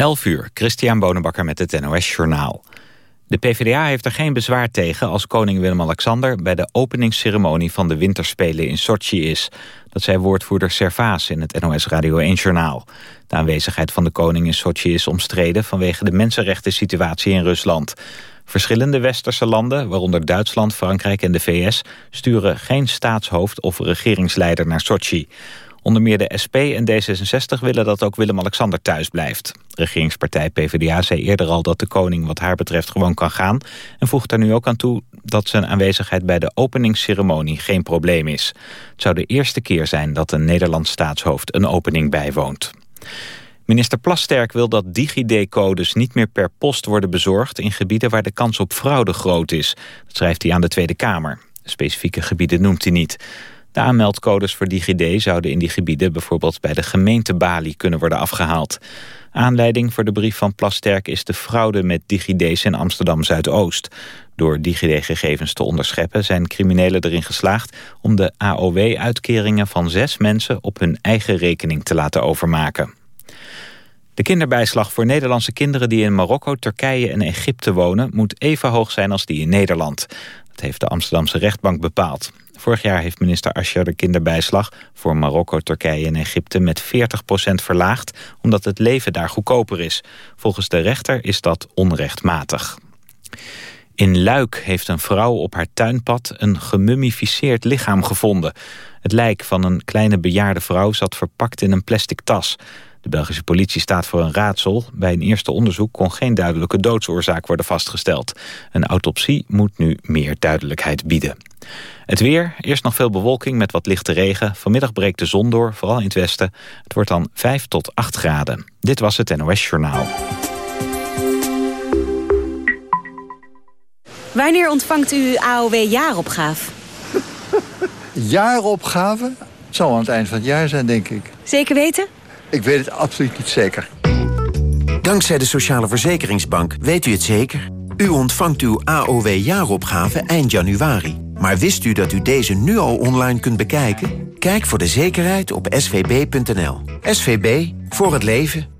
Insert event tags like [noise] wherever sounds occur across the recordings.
11 uur, Christian Bonenbakker met het NOS Journaal. De PvdA heeft er geen bezwaar tegen als koning Willem-Alexander... bij de openingsceremonie van de winterspelen in Sochi is. Dat zei woordvoerder Servaas in het NOS Radio 1-journaal. De aanwezigheid van de koning in Sochi is omstreden... vanwege de mensenrechten situatie in Rusland. Verschillende westerse landen, waaronder Duitsland, Frankrijk en de VS... sturen geen staatshoofd of regeringsleider naar Sochi... Onder meer de SP en D66 willen dat ook Willem-Alexander thuis blijft. Regeringspartij PvdA zei eerder al dat de koning wat haar betreft gewoon kan gaan... en voegt er nu ook aan toe dat zijn aanwezigheid bij de openingsceremonie geen probleem is. Het zou de eerste keer zijn dat een Nederlands staatshoofd een opening bijwoont. Minister Plasterk wil dat DigiD-codes niet meer per post worden bezorgd... in gebieden waar de kans op fraude groot is. Dat schrijft hij aan de Tweede Kamer. Specifieke gebieden noemt hij niet. De aanmeldcodes voor DigiD zouden in die gebieden bijvoorbeeld bij de gemeente Bali kunnen worden afgehaald. Aanleiding voor de brief van Plasterk is de fraude met DigiD's in Amsterdam-Zuidoost. Door DigiD-gegevens te onderscheppen zijn criminelen erin geslaagd om de AOW-uitkeringen van zes mensen op hun eigen rekening te laten overmaken. De kinderbijslag voor Nederlandse kinderen die in Marokko, Turkije en Egypte wonen... moet even hoog zijn als die in Nederland. Dat heeft de Amsterdamse rechtbank bepaald. Vorig jaar heeft minister Asscher de kinderbijslag voor Marokko, Turkije en Egypte met 40% verlaagd, omdat het leven daar goedkoper is. Volgens de rechter is dat onrechtmatig. In Luik heeft een vrouw op haar tuinpad een gemummificeerd lichaam gevonden. Het lijk van een kleine bejaarde vrouw zat verpakt in een plastic tas. De Belgische politie staat voor een raadsel. Bij een eerste onderzoek kon geen duidelijke doodsoorzaak worden vastgesteld. Een autopsie moet nu meer duidelijkheid bieden. Het weer, eerst nog veel bewolking met wat lichte regen. Vanmiddag breekt de zon door, vooral in het westen. Het wordt dan 5 tot 8 graden. Dit was het NOS Journaal. Wanneer ontvangt u AOW jaaropgave? [laughs] jaaropgave? Het zal aan het eind van het jaar zijn, denk ik. Zeker weten? Ik weet het absoluut niet zeker. Dankzij de Sociale Verzekeringsbank weet u het zeker. U ontvangt uw AOW-jaaropgave eind januari. Maar wist u dat u deze nu al online kunt bekijken? Kijk voor de zekerheid op svb.nl. SVB, voor het leven.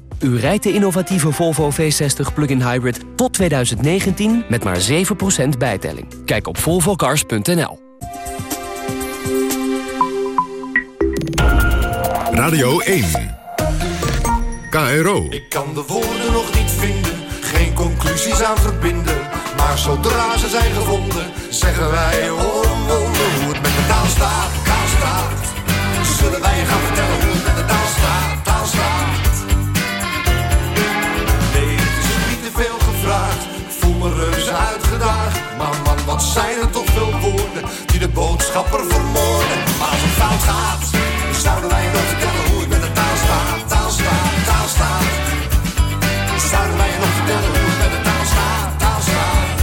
U rijdt de innovatieve Volvo V60 plug-in hybrid tot 2019 met maar 7% bijtelling. Kijk op volvocars.nl. Radio 1. KRO. Ik kan de woorden nog niet vinden, geen conclusies aan verbinden. Maar zodra ze zijn gevonden, zeggen wij oh, wonder hoe het met de taal staat, taal staat. Zullen wij je gaan vertellen hoe het met de taal staat, taal staat. Maar man, wat zijn er toch veel woorden die de boodschapper vermoorden. Maar als het fout gaat, dan zouden wij nog vertellen hoe het met de taal staat, taal staat, taal staat. Zouden wij nog vertellen hoe het met de taal staat, taal staat.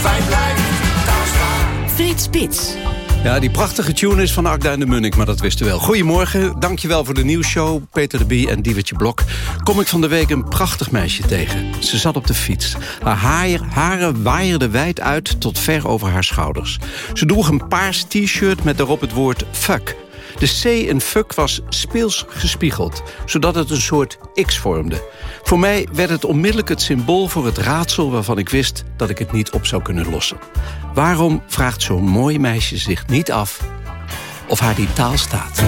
Fijn blijft, taal staat. Frits Spits. Ja, die prachtige tune is van Akda en de Munnik, maar dat wist u wel. Goedemorgen, dankjewel voor de nieuwsshow. Peter de Bie en Diewertje Blok. Kom ik van de week een prachtig meisje tegen. Ze zat op de fiets. Haar haar, haren waaierden wijd uit tot ver over haar schouders. Ze droeg een paars t-shirt met daarop het woord fuck. De C in fuck was speels gespiegeld, zodat het een soort X vormde. Voor mij werd het onmiddellijk het symbool voor het raadsel... waarvan ik wist dat ik het niet op zou kunnen lossen. Waarom vraagt zo'n mooi meisje zich niet af of haar die taal staat?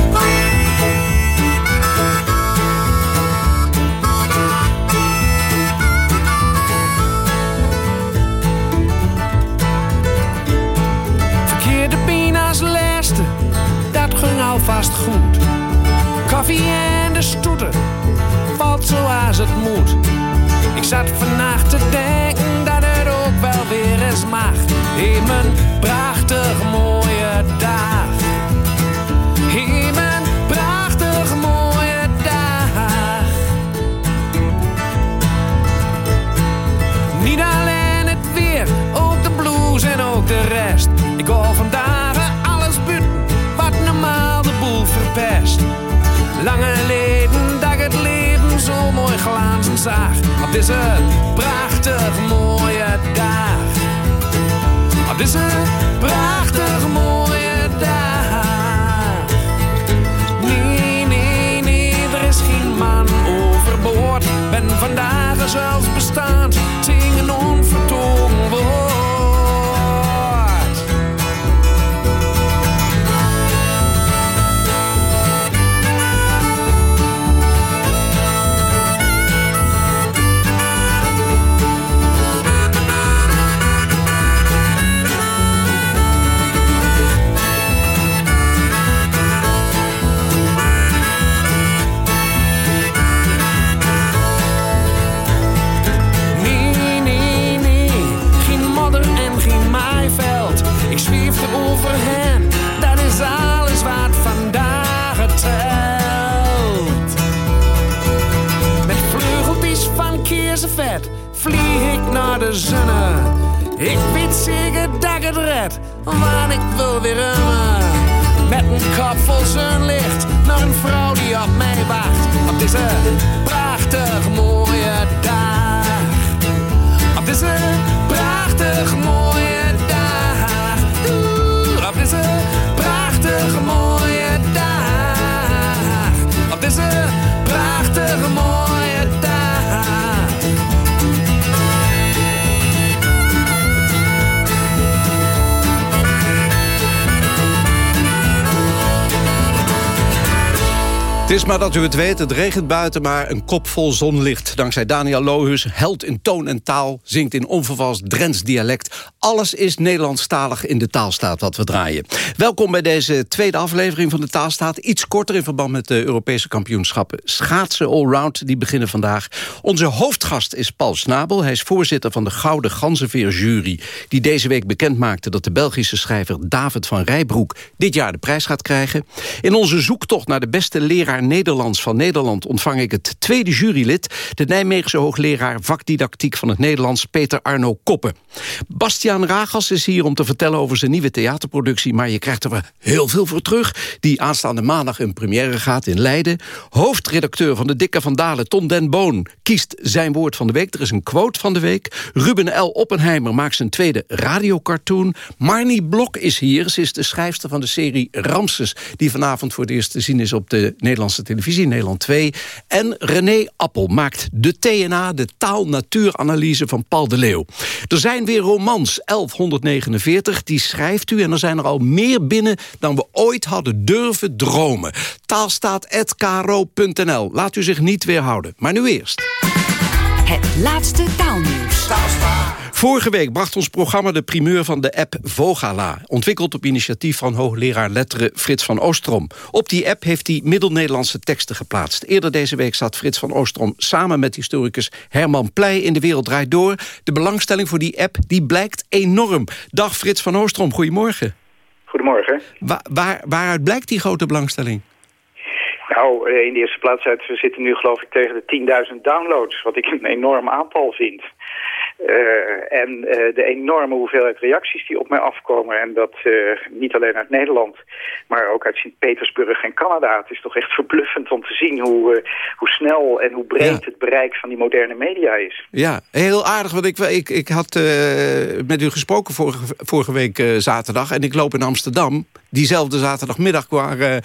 Vast goed. Koffie en de stoeten valt zoals het moet. Ik zat vannacht te denken dat het ook wel weer eens mag. In mijn prachtig mooie Op deze prachtig mooie dag. Op deze prachtig Ik weet zeker dat ik het red, want ik wil weer remmen. Met een kop vol zonlicht naar een vrouw die op mij wacht. Op deze prachtig mooie dag. Op deze prachtig mooie dag. Oeh, op deze prachtig mooie is maar dat u het weet, het regent buiten, maar een kop vol zonlicht. Dankzij Daniel Lohus, held in toon en taal, zingt in onvervalst Drents dialect. Alles is Nederlandstalig in de taalstaat wat we draaien. Welkom bij deze tweede aflevering van de taalstaat. Iets korter in verband met de Europese kampioenschappen schaatsen allround. Die beginnen vandaag. Onze hoofdgast is Paul Snabel. Hij is voorzitter van de Gouden Ganzenveer jury. Die deze week bekend maakte dat de Belgische schrijver David van Rijbroek dit jaar de prijs gaat krijgen. In onze zoektocht naar de beste leraar Nederlands van Nederland ontvang ik het tweede jurylid, de Nijmeegse hoogleraar vakdidactiek van het Nederlands, Peter Arno Koppen. Bastiaan Ragas is hier om te vertellen over zijn nieuwe theaterproductie, maar je krijgt er heel veel voor terug, die aanstaande maandag in première gaat in Leiden. Hoofdredacteur van de Dikke van Dalen, Ton den Boon, kiest zijn woord van de week. Er is een quote van de week. Ruben L. Oppenheimer maakt zijn tweede radiocartoon. Marnie Blok is hier. Ze is de schrijfster van de serie Ramses... die vanavond voor het eerst te zien is op de Nederlandse televisie, Nederland 2. En René Appel maakt de TNA, de taal-natuuranalyse van Paul de Leeuw. Er zijn weer romans, 1149, die schrijft u... en er zijn er al meer binnen dan we ooit hadden durven dromen. Taalstaat.kro.nl. Laat u zich niet weerhouden. Maar nu eerst. Het laatste taalnieuws. Vorige week bracht ons programma de primeur van de app Vogala. Ontwikkeld op initiatief van hoogleraar letteren Frits van Oostrom. Op die app heeft hij Middel-Nederlandse teksten geplaatst. Eerder deze week zat Frits van Oostrom samen met historicus Herman Pleij in De Wereld Draait Door. De belangstelling voor die app die blijkt enorm. Dag Frits van Oostrom, goedemorgen. Goedemorgen. Wa waar, waaruit blijkt die grote belangstelling? Nou, eh, in de eerste plaats uit, we zitten nu geloof ik tegen de 10.000 downloads, wat ik een enorm aantal vind. Uh, en uh, de enorme hoeveelheid reacties die op mij afkomen. En dat uh, niet alleen uit Nederland, maar ook uit Sint-Petersburg en Canada. Het is toch echt verbluffend om te zien hoe, hoe snel en hoe breed ja. het bereik van die moderne media is. Ja, heel aardig. Want ik, ik, ik had met u gesproken vorige, vorige week zaterdag. En ik loop in Amsterdam. Diezelfde zaterdagmiddag waren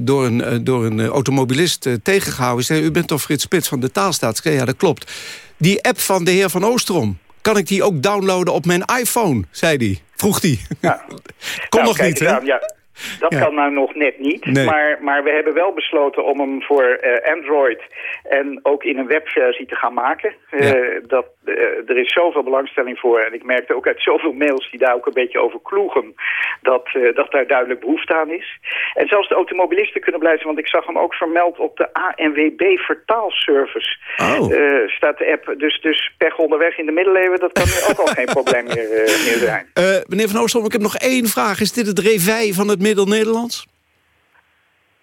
door een, door een automobilist tegengehouden. Zei, u bent toch Frits Spits van de Taalstaat? Ja, dat klopt. Die app van de heer Van Oostrom, kan ik die ook downloaden op mijn iPhone, zei hij. Vroeg hij. Ja. [laughs] Kon nou, nog niet, hè? Ja. Dat Ja. kan nou nog net niet. Nee. Maar, maar we hebben wel besloten om hem voor eh, Android en ook in een webversie te gaan maken. Eh, dat, eh, er is zoveel belangstelling voor. En ik merkte ook uit zoveel mails die daar ook een beetje over kloegen... dat, eh, dat daar duidelijk behoefte aan is. En zelfs de automobilisten kunnen blij zijn... want ik zag hem ook vermeld op de ANWB vertaalservice. Oh. Eh, staat de app. Dus, dus pech onderweg in de middeleeuwen... dat kan nu ook al geen probleem meer, meer zijn. Meneer Van Oostrom, ik heb nog één vraag. Is dit het revij van het Middel-Nederlands?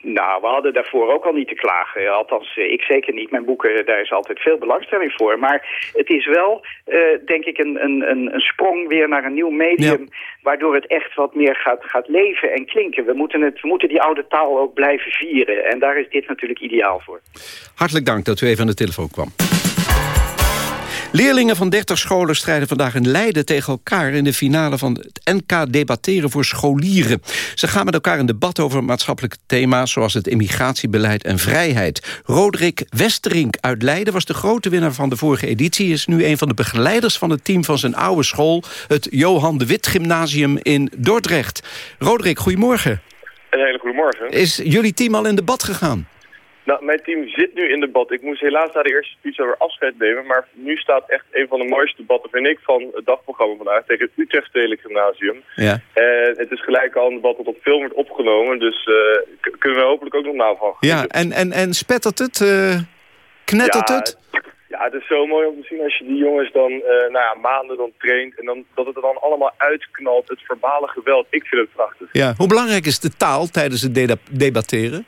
Nou, we hadden daarvoor ook al niet te klagen. Althans, eh, ik zeker niet. Mijn boeken, eh, daar is altijd veel belangstelling voor. Maar het is wel, eh, denk ik, een, een, een een sprong weer naar een nieuw medium... waardoor het echt wat meer gaat, gaat leven en klinken. We moeten, het, we moeten die oude taal ook blijven vieren. En daar is dit natuurlijk ideaal voor. Hartelijk dank dat u even aan de telefoon kwam. Leerlingen van 30 scholen strijden vandaag in Leiden tegen elkaar... in de finale van het NK Debatteren voor Scholieren. Ze gaan met elkaar in debat over maatschappelijke thema's... zoals het immigratiebeleid en vrijheid. Roderick Westerink uit Leiden was de grote winnaar van de vorige editie... is nu een van de begeleiders van het team van zijn oude school... het Johan de Wit Gymnasium in Dordrecht. Roderick, goedemorgen. Een hele goede morgen. Is jullie team al in debat gegaan? Nou, mijn team zit nu in debat. Ik moest helaas na de eerste speech over afscheid nemen. Maar nu staat echt een van de mooiste debatten, vind ik, van het dagprogramma vandaag. Tegen het Utrecht Gymnasium. Ja. En het is gelijk al een debat dat op film wordt opgenomen. Dus eh, kunnen we hopelijk ook nog na van Ja, en, en, en spettert het? eh, knettert Ja, het? Ja, het is zo mooi om te zien als je die jongens dan eh, nou ja, maanden dan traint. En dan, dat het er dan allemaal uitknalt. Het verbale geweld. Ik vind het prachtig. Ja. Hoe belangrijk is de taal tijdens het debatteren?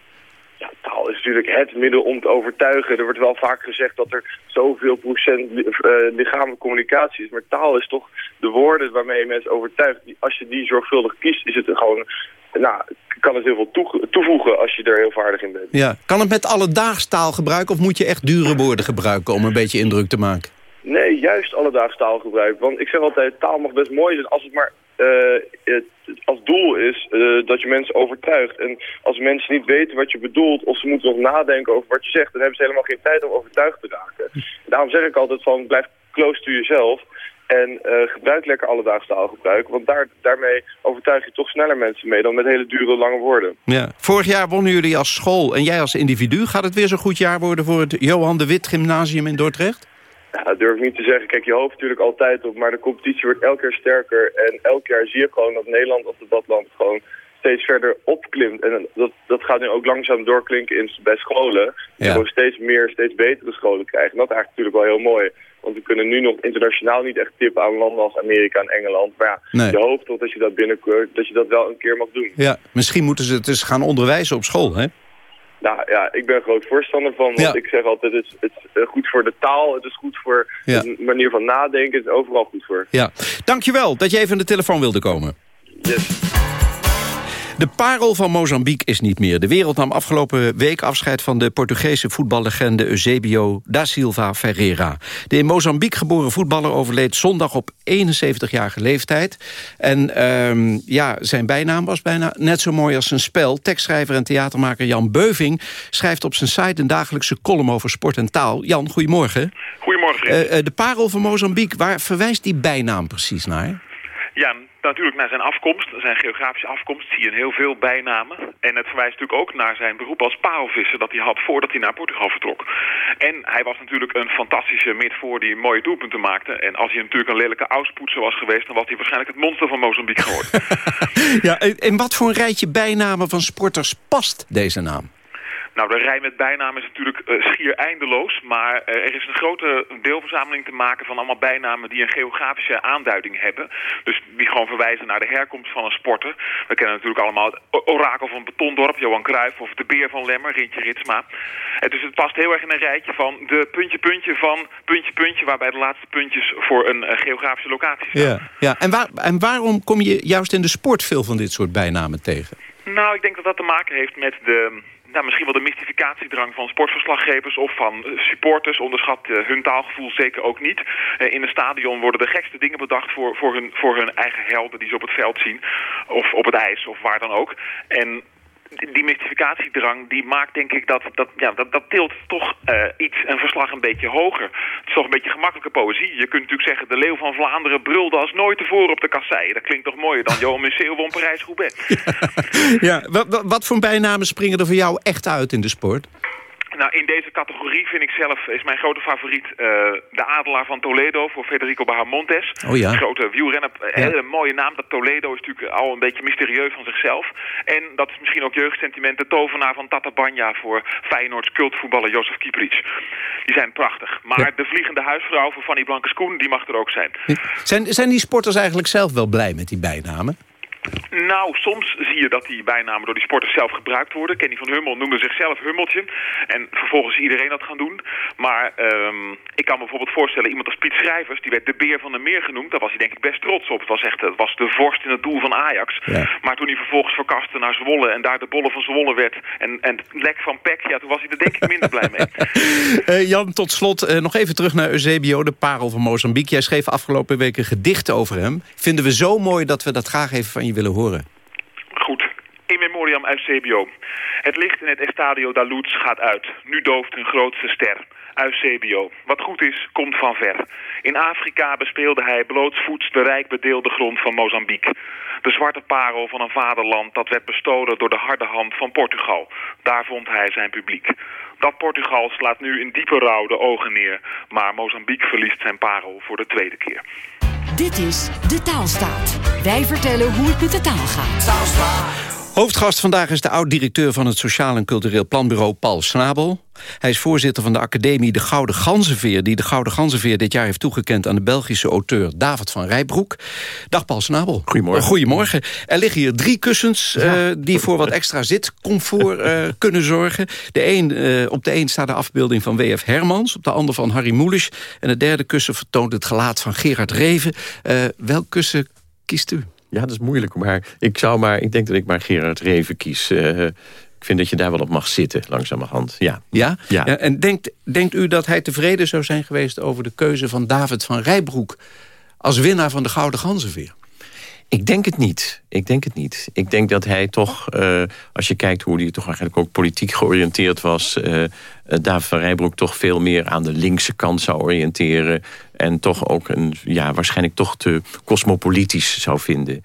Taal is natuurlijk het middel om te overtuigen. Er wordt wel vaak gezegd dat er zoveel procent li- eh, lichamelijke communicatie is. Maar taal is toch de woorden waarmee je mensen overtuigt. Als je die zorgvuldig kiest, is het gewoon... Nou, kan het heel veel toevoegen als je er heel vaardig in bent. Ja. Kan het met alledaags taal gebruiken of moet je echt dure woorden gebruiken om een beetje indruk te maken? Nee, juist alledaags taalgebruik. Want ik zeg altijd, taal mag best mooi zijn als het maar het, als doel is eh, dat je mensen overtuigt. En als mensen niet weten wat je bedoelt of ze moeten nog nadenken over wat je zegt, dan hebben ze helemaal geen tijd om overtuigd te raken. En daarom zeg ik altijd van, blijf close to jezelf. En eh, gebruik lekker alledaags taalgebruik. Want daar, daarmee overtuig je toch sneller mensen mee dan met hele dure, lange woorden. Ja. Vorig jaar wonnen jullie als school en jij als individu. Gaat het weer zo'n goed jaar worden voor het Johan de Wit Gymnasium in Dordrecht? Ja, dat durf ik niet te zeggen. Kijk, je hoopt natuurlijk altijd op, maar de competitie wordt elke keer sterker. En elk jaar zie je gewoon dat Nederland als debatland gewoon steeds verder opklimt. En dat, dat gaat nu ook langzaam doorklinken in, bij scholen. Ja. gewoon steeds meer, steeds betere scholen krijgen. En dat is eigenlijk natuurlijk wel heel mooi. Want we kunnen nu nog internationaal niet echt tippen aan landen als Amerika en Engeland. Maar ja, Nee. je hoopt toch dat je dat binnenkort, dat je dat wel een keer mag doen. Ja. Misschien moeten ze het dus gaan onderwijzen op school, hè? Nou ja, ik ben groot voorstander van. Want Ja. ik zeg altijd, het is, het is eh, goed voor de taal, het is goed voor Ja. de manier van nadenken. Het is overal goed voor. Ja. Dankjewel dat je even aan de telefoon wilde komen. Yes. De parel van Mozambique is niet meer. De wereld nam afgelopen week afscheid van de Portugese voetballegende Eusebio da Silva Ferreira. De in Mozambique geboren voetballer overleed zondag op 71-jarige leeftijd. En ehm, ja, zijn bijnaam was bijna net zo mooi als zijn spel. Tekstschrijver en theatermaker Jan Beuving schrijft op zijn site een dagelijkse column over sport en taal. Jan, goedemorgen. Goedemorgen. Eh, eh, de parel van Mozambique, waar verwijst die bijnaam precies naar? Ja, natuurlijk naar zijn afkomst, zijn geografische afkomst, zie je heel veel bijnamen. En het verwijst natuurlijk ook naar zijn beroep als parelvisser dat hij had voordat hij naar Portugal vertrok. En hij was natuurlijk een fantastische midvoor die mooie doelpunten maakte. En als hij natuurlijk een lelijke auspoetser was geweest, dan was hij waarschijnlijk het monster van Mozambique geworden. [laughs] Ja, en wat voor een rijtje bijnamen van sporters past deze naam? Nou, de rij met bijnamen is natuurlijk eh, schier eindeloos. Maar eh, er is een grote deelverzameling te maken van allemaal bijnamen die een geografische aanduiding hebben. Dus die gewoon verwijzen naar de herkomst van een sporter. We kennen natuurlijk allemaal het orakel van Betondorp, Johan Cruijff, of de beer van Lemmer, Rintje Ritsma. En dus het past heel erg in een rijtje van de puntje puntje van puntje puntje, waarbij de laatste puntjes voor een eh, geografische locatie staan. Ja, ja. En, waar, en waarom kom je juist in de sport veel van dit soort bijnamen tegen? Nou, ik denk dat dat te maken heeft met de... Nou, misschien wel de mystificatiedrang van sportverslaggevers of van eh, supporters. Onderschat eh, hun taalgevoel zeker ook niet. Eh, in een stadion worden de gekste dingen bedacht voor, voor, hun, voor hun eigen helden die ze op het veld zien. Of op het ijs of waar dan ook. En die mystificatiedrang die maakt denk ik dat dat, ja, dat, dat tilt toch uh, iets een verslag een beetje hoger. Het is toch een beetje gemakkelijke poëzie. Je kunt natuurlijk zeggen de leeuw van Vlaanderen brulde als nooit tevoren op de kasseien. Dat klinkt toch mooier dan Johan Museeuw won Parijs-Roubaix. [laughs] Ja, wat, wat voor bijnamen springen er voor jou echt uit in de sport? Nou, in deze categorie vind ik zelf, is mijn grote favoriet uh, de Adelaar van Toledo voor Federico Bahamontes. Oh ja. Grote wielrenner, ja. hele mooie naam. Dat Toledo is natuurlijk al een beetje mysterieus van zichzelf. En dat is misschien ook jeugdsentiment, de tovenaar van Tatabanya voor Feyenoords cultvoetballer Jozef Kieprits. Die zijn prachtig. Maar ja. de vliegende huisvrouw voor Fanny Blankes-Koen, die mag er ook zijn. Zijn, zijn die sporters eigenlijk zelf wel blij met die bijnamen? Nou, soms zie je dat die bijnamen door die sporters zelf gebruikt worden. Kenny van Hummel noemde zichzelf Hummeltje. En vervolgens is iedereen dat gaan doen. Maar um, ik kan me bijvoorbeeld voorstellen, iemand als Piet Schrijvers... die werd de beer van de meer genoemd. Daar was hij denk ik best trots op. Het was echt het was de vorst in het doel van Ajax. Ja. Maar toen hij vervolgens verkaste naar Zwolle... en daar de bolle van Zwolle werd en, en lek van Pek... ja, toen was hij er denk ik minder blij mee. uh, [laughs] Jan, tot slot uh, nog even terug naar Eusebio, de parel van Mozambique. Jij schreef afgelopen week een gedicht over hem. Vinden we zo mooi dat we dat graag even van je willen horen. Goed. In memoriam Eusebio. Het licht in het Estadio da Luz gaat uit. Nu dooft hun grootste ster. Eusebio. Wat goed is, komt van ver. In Afrika bespeelde hij blootsvoets de rijk bedeelde grond van Mozambique. De zwarte parel van een vaderland dat werd bestolen door de harde hand van Portugal. Daar vond hij zijn publiek. Dat Portugal slaat nu in diepe rouw de ogen neer. Maar Mozambique verliest zijn parel voor de tweede keer. Dit is De Taalstaat. Wij vertellen hoe het met de taal gaat. Hoofdgast vandaag is de oud-directeur van het Sociaal en Cultureel Planbureau Paul Snabel. Hij is voorzitter van de academie De Gouden Ganzenveer... die de Gouden Ganzenveer dit jaar heeft toegekend aan de Belgische auteur David van Rijbroek. Dag Paul Snabel. Goedemorgen. Uh, goedemorgen. Er liggen hier drie kussens uh, die voor wat extra zitcomfort uh, [laughs] kunnen zorgen. De een, op de een staat de afbeelding van W.F. Hermans... op de ander van Harry Mulisch. En het derde kussen vertoont het gelaat van Gerard Reven. welk kussen kiest u? Ja, dat is moeilijk. Maar ik zou maar, ik denk dat ik maar Gerard Reven kies. Uh, ik vind dat je daar wel op mag zitten, langzamerhand. Ja. Ja? ja. ja en denkt, denkt u dat hij tevreden zou zijn geweest over de keuze van David van Rijbroek... als winnaar van de Gouden Ganzenveer? Ik denk het niet. Ik denk het niet. Ik denk dat hij toch, uh, als je kijkt hoe hij toch eigenlijk ook politiek georiënteerd was... Uh, van Rijbroek toch veel meer aan de linkse kant zou oriënteren. En toch ook een, ja, waarschijnlijk toch te cosmopolitisch zou vinden.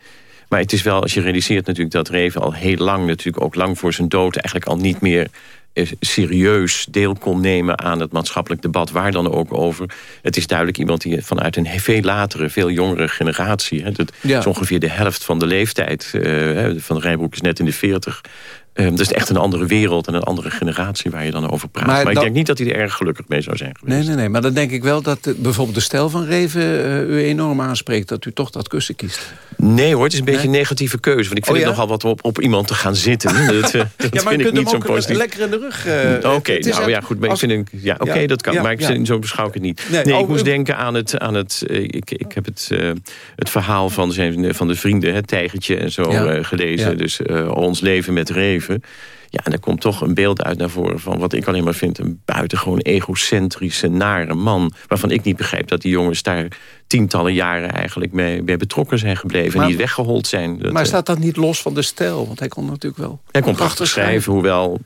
Maar het is wel, als je realiseert natuurlijk dat Reven al heel lang... natuurlijk ook lang voor zijn dood eigenlijk al niet meer serieus deel kon nemen aan het maatschappelijk debat, waar dan ook over. Het is duidelijk iemand die vanuit een veel latere, veel jongere generatie... Hè, dat ja. is ongeveer de helft van de leeftijd. Uh, van Rijbroek is net in de 40. Um, dat is echt een andere wereld en een andere generatie waar je dan over praat. Maar, maar ik dat... denk niet dat hij er erg gelukkig mee zou zijn geweest. Nee, nee, nee. Maar dan denk ik wel dat de, bijvoorbeeld de stijl van Reven uh, u enorm aanspreekt. Dat u toch dat kussen kiest. Nee hoor, het is een beetje een negatieve keuze. Want ik vind oh, ja? het nogal wat om op, op iemand te gaan zitten. [laughs] dat, uh, dat ja, maar vind ik niet zo positief. lekker in de rug. Uh, Oké, okay, nou ja, goed. Maar als... ik vind een, ja, oké, okay, dat kan. maar ik vind, zo beschouw ik het niet. Nee, nee oh, ik moest denken aan het... Aan het ik, ik heb het, het verhaal van, zijn, van de vrienden, het tijgertje en zo gelezen. Dus ons leven met Reven. Ja, en er komt toch een beeld uit naar voren van wat ik alleen maar vind... een buitengewoon egocentrische, nare man... waarvan ik niet begrijp dat die jongens daar tientallen jaren eigenlijk mee, mee betrokken zijn gebleven... Maar, en niet weggehold zijn. Dat, maar staat dat niet los van de stijl? Want hij kon natuurlijk wel... Hij kon prachtig schrijven, hoewel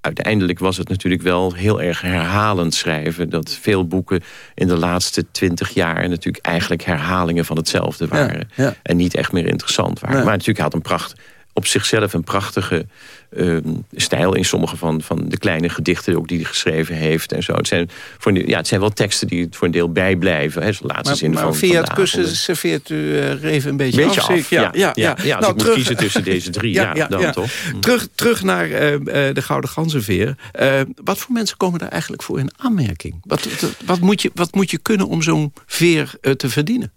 uiteindelijk was het natuurlijk wel heel erg herhalend schrijven. Dat veel boeken in de laatste twintig jaar natuurlijk eigenlijk herhalingen van hetzelfde waren. Ja, ja. En niet echt meer interessant waren. Nee. Maar natuurlijk had een pracht op zichzelf een prachtige uh, stijl in sommige van, van de kleine gedichten ook die hij geschreven heeft en zo. Het zijn, voor, ja, het zijn wel teksten die voor een deel bijblijven. Hè, de laatste maar, zin maar van, via van het kussen serveert u uh, Reven een beetje, beetje af. af. Ja, ja, ja, ja. ja. Nou, als ik terug, moet kiezen tussen deze drie, [laughs] ja, ja, dan toch. Terug, terug naar uh, de Gouden Ganzenveer. Wat voor mensen komen daar eigenlijk voor in aanmerking? Wat, wat, moet, je, wat moet je kunnen om zo'n veer te verdienen?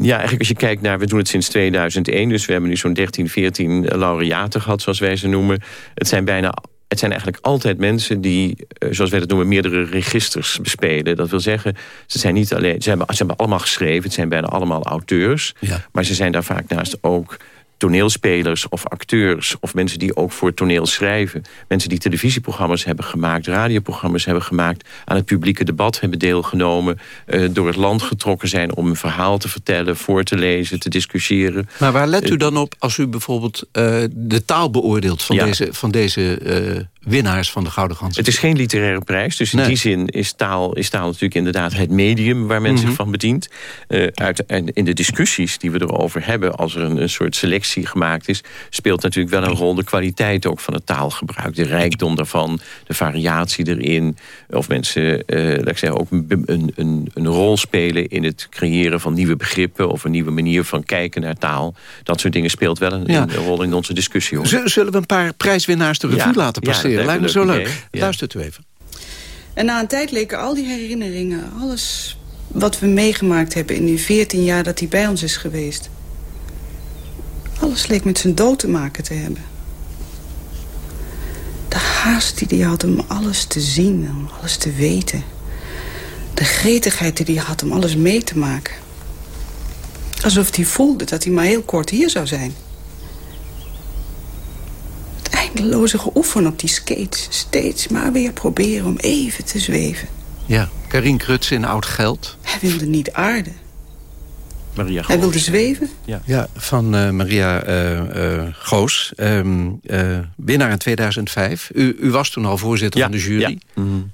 Ja, eigenlijk als je kijkt naar... We doen het sinds 2001, dus we hebben nu zo'n 13, 14 laureaten gehad, zoals wij ze noemen. Het zijn bijna het zijn eigenlijk altijd mensen die, zoals wij dat noemen, meerdere registers bespelen. Dat wil zeggen, ze zijn niet alleen, ze hebben, ze hebben allemaal geschreven, het zijn bijna allemaal auteurs. Ja. Maar ze zijn daar vaak naast ook toneelspelers of acteurs... of mensen die ook voor toneel schrijven... mensen die televisieprogramma's hebben gemaakt... radioprogramma's hebben gemaakt... aan het publieke debat hebben deelgenomen... Uh, door het land getrokken zijn om een verhaal te vertellen... voor te lezen, te discussiëren. Maar waar let u dan op als u bijvoorbeeld uh, de taal beoordeelt... van ja. deze, van deze winnaars van de Gouden Gans? Het is geen literaire prijs, dus in nee. die zin is taal, is taal natuurlijk inderdaad het medium... waar men mm -hmm. zich van bedient. uit, in de discussies die we erover hebben... als er een, een soort selectie gemaakt is... speelt natuurlijk wel een rol de kwaliteit ook van het taalgebruik. De rijkdom daarvan, de variatie erin. Of mensen, uh, laat ik zeggen, ook een, een, een rol spelen... in het creëren van nieuwe begrippen... of een nieuwe manier van kijken naar taal. Dat soort dingen speelt wel een, ja. een rol in onze discussie. Hoor. Zullen we een paar prijswinnaars de revue ja, laten passeren? Ja, Lijkt me zo leuk. Luistert u even. En na een tijd leken al die herinneringen, alles wat we meegemaakt hebben in die 14 jaar dat hij bij ons is geweest. Alles leek met zijn dood te maken te hebben. De haast die hij had om alles te zien, om alles te weten. De gretigheid die hij had om alles mee te maken. Alsof hij voelde dat hij maar heel kort hier zou zijn. Eindeloze geoefen op die skates. Steeds maar weer proberen om even te zweven. Ja, Karin Kruts in Oud Geld. Hij wilde niet aarden. Maria Goos. Hij wilde zweven? Ja, ja van uh, Maria uh, uh, Goos. Um, winnaar in 2005. U, u, was toen al voorzitter ja, van de jury. Ja. Mm -hmm.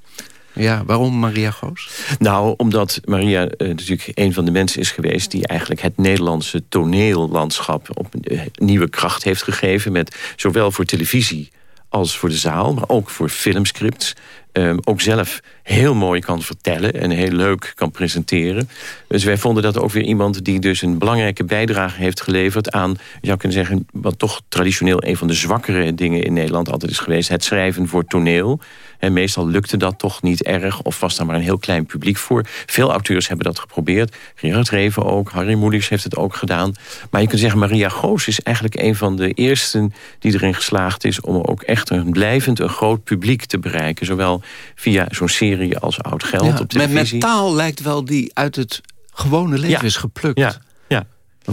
Ja, waarom Maria Goos? Nou, omdat Maria uh, natuurlijk een van de mensen is geweest... die eigenlijk het Nederlandse toneellandschap op uh, nieuwe kracht heeft gegeven... met zowel voor televisie als voor de zaal, maar ook voor filmscripts. Um, ook zelf heel mooi kan vertellen en heel leuk kan presenteren. Dus wij vonden dat ook weer iemand die dus een belangrijke bijdrage heeft geleverd aan, je zou kunnen zeggen, wat toch traditioneel een van de zwakkere dingen in Nederland altijd is geweest, het schrijven voor toneel. En meestal lukte dat toch niet erg of was daar maar een heel klein publiek voor. Veel auteurs hebben dat geprobeerd. Gerard Reven ook, Harry Moeders heeft het ook gedaan. Maar je kunt zeggen, Maria Goos is eigenlijk een van de eersten die erin geslaagd is om ook echt een blijvend een groot publiek te bereiken. Zowel via zo'n serie als Oud Geld ja, op televisie. Met taal lijkt wel die uit het gewone leven ja. is geplukt. Ja.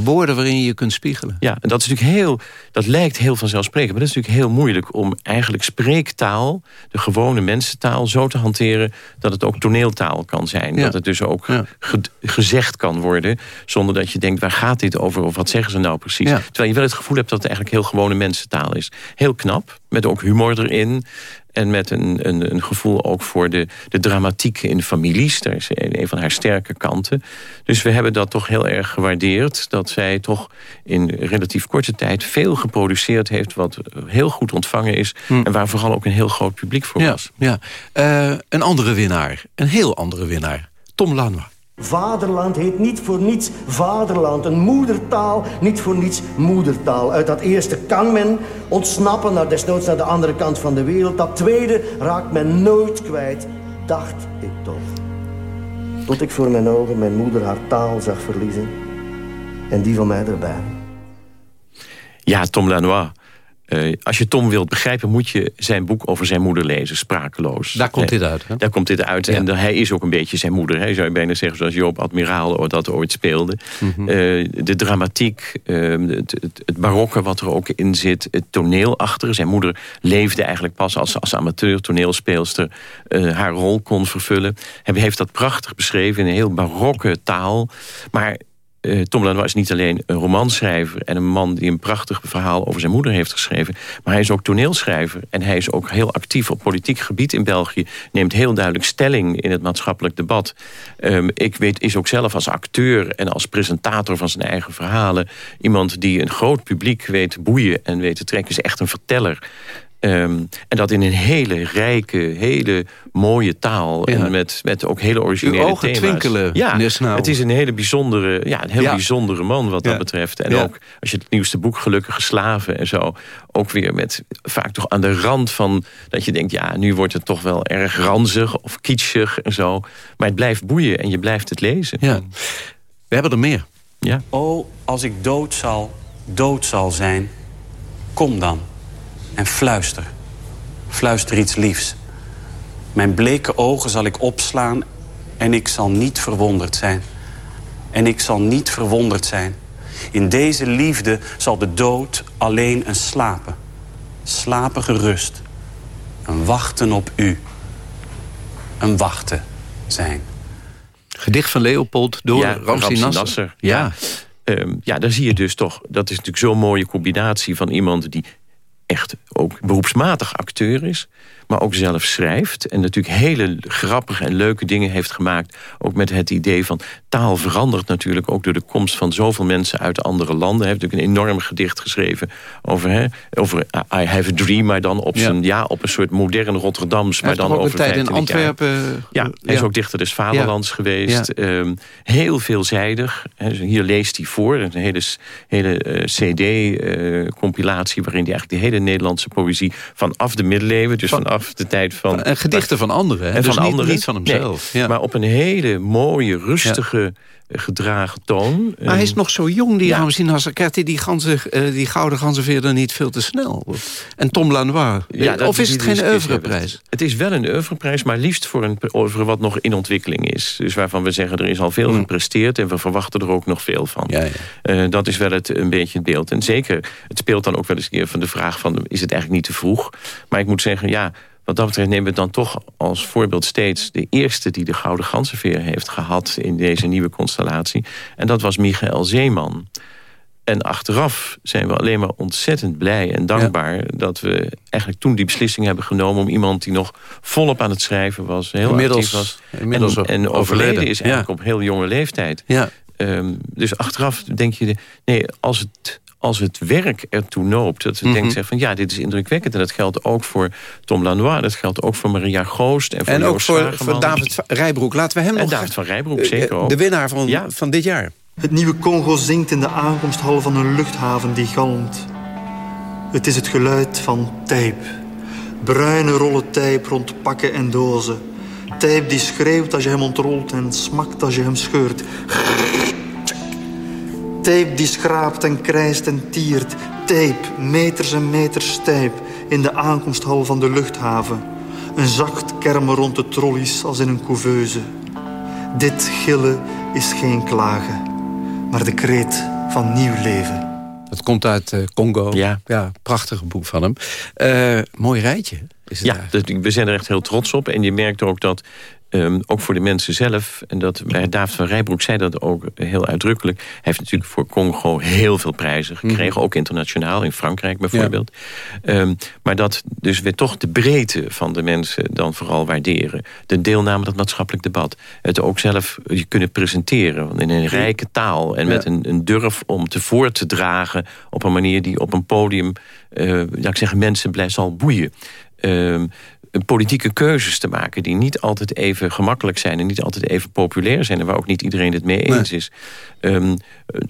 Woorden waarin je je kunt spiegelen. Ja, en dat is natuurlijk heel, dat lijkt heel vanzelfsprekend, maar dat is natuurlijk heel moeilijk om eigenlijk spreektaal, de gewone mensentaal, zo te hanteren dat het ook toneeltaal kan zijn. Ja. Dat het dus ook ja. ge gezegd kan worden, zonder dat je denkt, waar gaat dit over of wat zeggen ze nou precies? Ja. Terwijl je wel het gevoel hebt dat het eigenlijk heel gewone mensentaal is. Heel knap, met ook humor erin. En met een, een, een, gevoel ook voor de, de dramatiek in families. Daar is een, een van haar sterke kanten. Dus we hebben dat toch heel erg gewaardeerd. Dat zij toch in relatief korte tijd veel geproduceerd heeft... wat heel goed ontvangen is. Hm. En waar vooral ook een heel groot publiek voor ja, was. Ja. Uh, een andere winnaar. Een heel andere winnaar. Tom Lanois. Vaderland heet niet voor niets vaderland. Een moedertaal, niet voor niets moedertaal. Uit dat eerste kan men ontsnappen, naar desnoods naar de andere kant van de wereld. Dat tweede raakt men nooit kwijt, dacht ik toch. Tot ik voor mijn ogen mijn moeder haar taal zag verliezen. En die van mij erbij. Ja, Tom Lanois. Uh, als je Tom wilt begrijpen, moet je zijn boek over zijn moeder lezen, Sprakeloos. Daar komt dit uit. Hè? Daar komt dit uit. Ja. En hij is ook een beetje zijn moeder. Hè? Zou je bijna zeggen, zoals Joop Admiraal dat ooit speelde. Mm -hmm. uh, de dramatiek, uh, het, het, het, barokke wat er ook in zit, het toneel achter. Zijn moeder leefde eigenlijk pas als, als amateur toneelspeelster haar rol kon vervullen. Hij heeft dat prachtig beschreven in een heel barokke taal. Maar uh, Tom Lanois is niet alleen een romanschrijver... en een man die een prachtig verhaal over zijn moeder heeft geschreven... maar hij is ook toneelschrijver en hij is ook heel actief op politiek gebied in België... neemt heel duidelijk stelling in het maatschappelijk debat. Um, ik weet, is ook zelf als acteur en als presentator van zijn eigen verhalen... iemand die een groot publiek weet boeien en weet te trekken. is echt een verteller. Um, en dat in een hele rijke, hele mooie taal. Ja. En met, met ook hele originele Uw ogen thema's. twinkelen. Ja, het is een hele bijzondere, ja, een heel ja. bijzondere man wat dat betreft. En ook als je het nieuwste boek Gelukkige Slaven en zo... ook weer met vaak toch aan de rand van... dat je denkt, ja, nu wordt het toch wel erg ranzig of kitschig en zo. Maar het blijft boeien en je blijft het lezen. Ja. We hebben er meer. Ja. Oh, als ik dood zal, dood zal zijn, kom dan en fluister. Fluister iets liefs. Mijn bleke ogen zal ik opslaan en ik zal niet verwonderd zijn. En ik zal niet verwonderd zijn. In deze liefde zal de dood alleen een slapen. Slapen gerust. Een wachten op u. Een wachten zijn. Gedicht van Leopold door ja, Ramsi Nasser. Nasser. Ja. Ehm, ja, daar zie je dus toch... dat is natuurlijk zo'n mooie combinatie van iemand... die echt ook beroepsmatig acteur is... maar ook zelf schrijft. En natuurlijk hele grappige en leuke dingen heeft gemaakt. Ook met het idee van taal verandert natuurlijk... ook door de komst van zoveel mensen uit andere landen. Hij heeft natuurlijk een enorm gedicht geschreven over, hè, over I Have a Dream... maar dan op, zijn, ja, op een soort modern Rotterdams... Maar dan ook over een tijd in 25 jaar. Antwerpen... Ja, hij is ja. ook dichter des Vaderlands geweest. Ehm, heel veelzijdig. Dus Hier leest hij voor. Een hele, hele cd-compilatie... waarin hij eigenlijk de hele Nederlandse poëzie... vanaf de middeleeuwen, dus vanaf de tijd van... En gedichten van anderen, hè? En Dus van anderen. niet van hemzelf. Nee, Maar op een hele mooie, rustige, gedragen toon. Maar hij is nog zo jong, die Nasser. Krijgt hij die, ganzen, eh, die gouden ganzenveer niet veel te snel? En Tom Lanois. Ja, of is die het geen oeuvreprijs? Het is wel een oeuvreprijs, maar liefst voor een oeuvre wat nog in ontwikkeling is. Dus waarvan we zeggen, er is al veel gepresteerd... en we verwachten er ook nog veel van. Eh, dat is wel het, een beetje het beeld. En zeker, het speelt dan ook wel eens een keer van de vraag... van is het eigenlijk niet te vroeg? Maar ik moet zeggen, ja... Wat dat betreft nemen we dan toch als voorbeeld steeds... de eerste die de Gouden Ganzenveer heeft gehad... in deze nieuwe constellatie. En dat was Michael Zeeman. En achteraf zijn we alleen maar ontzettend blij en dankbaar... dat we eigenlijk toen die beslissing hebben genomen... om iemand die nog volop aan het schrijven was, heel Inmiddels- actief was... inmiddels en, en overleden. overleden is eigenlijk Ja. op heel jonge leeftijd. Ja. Ehm, dus achteraf denk je... nee, als het, als het werk ertoe noopt... dat we Mhm. denken zeggen van ja, dit is indrukwekkend... en dat geldt ook voor Tom Lanois... dat geldt ook voor Maria Goost... en voor En ook voor, David Rijbroek. Laten we hem En nog... David van Rijbroek, eh, zeker ook. De winnaar van, Ja. van dit jaar. Het nieuwe Congo zingt in de aankomsthal van een luchthaven die galmt. Het is het geluid van tijp. Bruine rollen tijp rond pakken en dozen. Tijp die schreeuwt als je hem ontrolt en smakt als je hem scheurt. Tijp die schraapt en krijst en tiert. Tijp, meters en meters tijp in de aankomsthal van de luchthaven. Een zacht kermen rond de trolleys als in een couveuse. Dit gillen is geen klagen, maar de kreet van nieuw leven. Dat komt uit eh, Congo. Ja. ja, prachtig boek van hem. Eh, mooi rijtje. Is het Ja, dat- we zijn er echt heel trots op. En je merkt ook dat, ehm, ook voor de mensen zelf... en dat bij David van Rijbroek zei dat ook heel uitdrukkelijk... hij heeft natuurlijk voor Congo heel veel prijzen gekregen. Mhm. Ook internationaal, in Frankrijk bijvoorbeeld. Ehm, maar dat dus we toch de breedte van de mensen dan vooral waarderen. De deelname aan het maatschappelijk debat. Het ook zelf je kunnen presenteren. In een rijke taal en met Ja. een, een durf om te voor te dragen... op een manier die op een podium, eh laat ik zeggen, mensen blij zal boeien ehm, politieke keuzes te maken... die niet altijd even gemakkelijk zijn en niet altijd even populair zijn... en waar ook niet iedereen het mee eens is. Ehm, eh,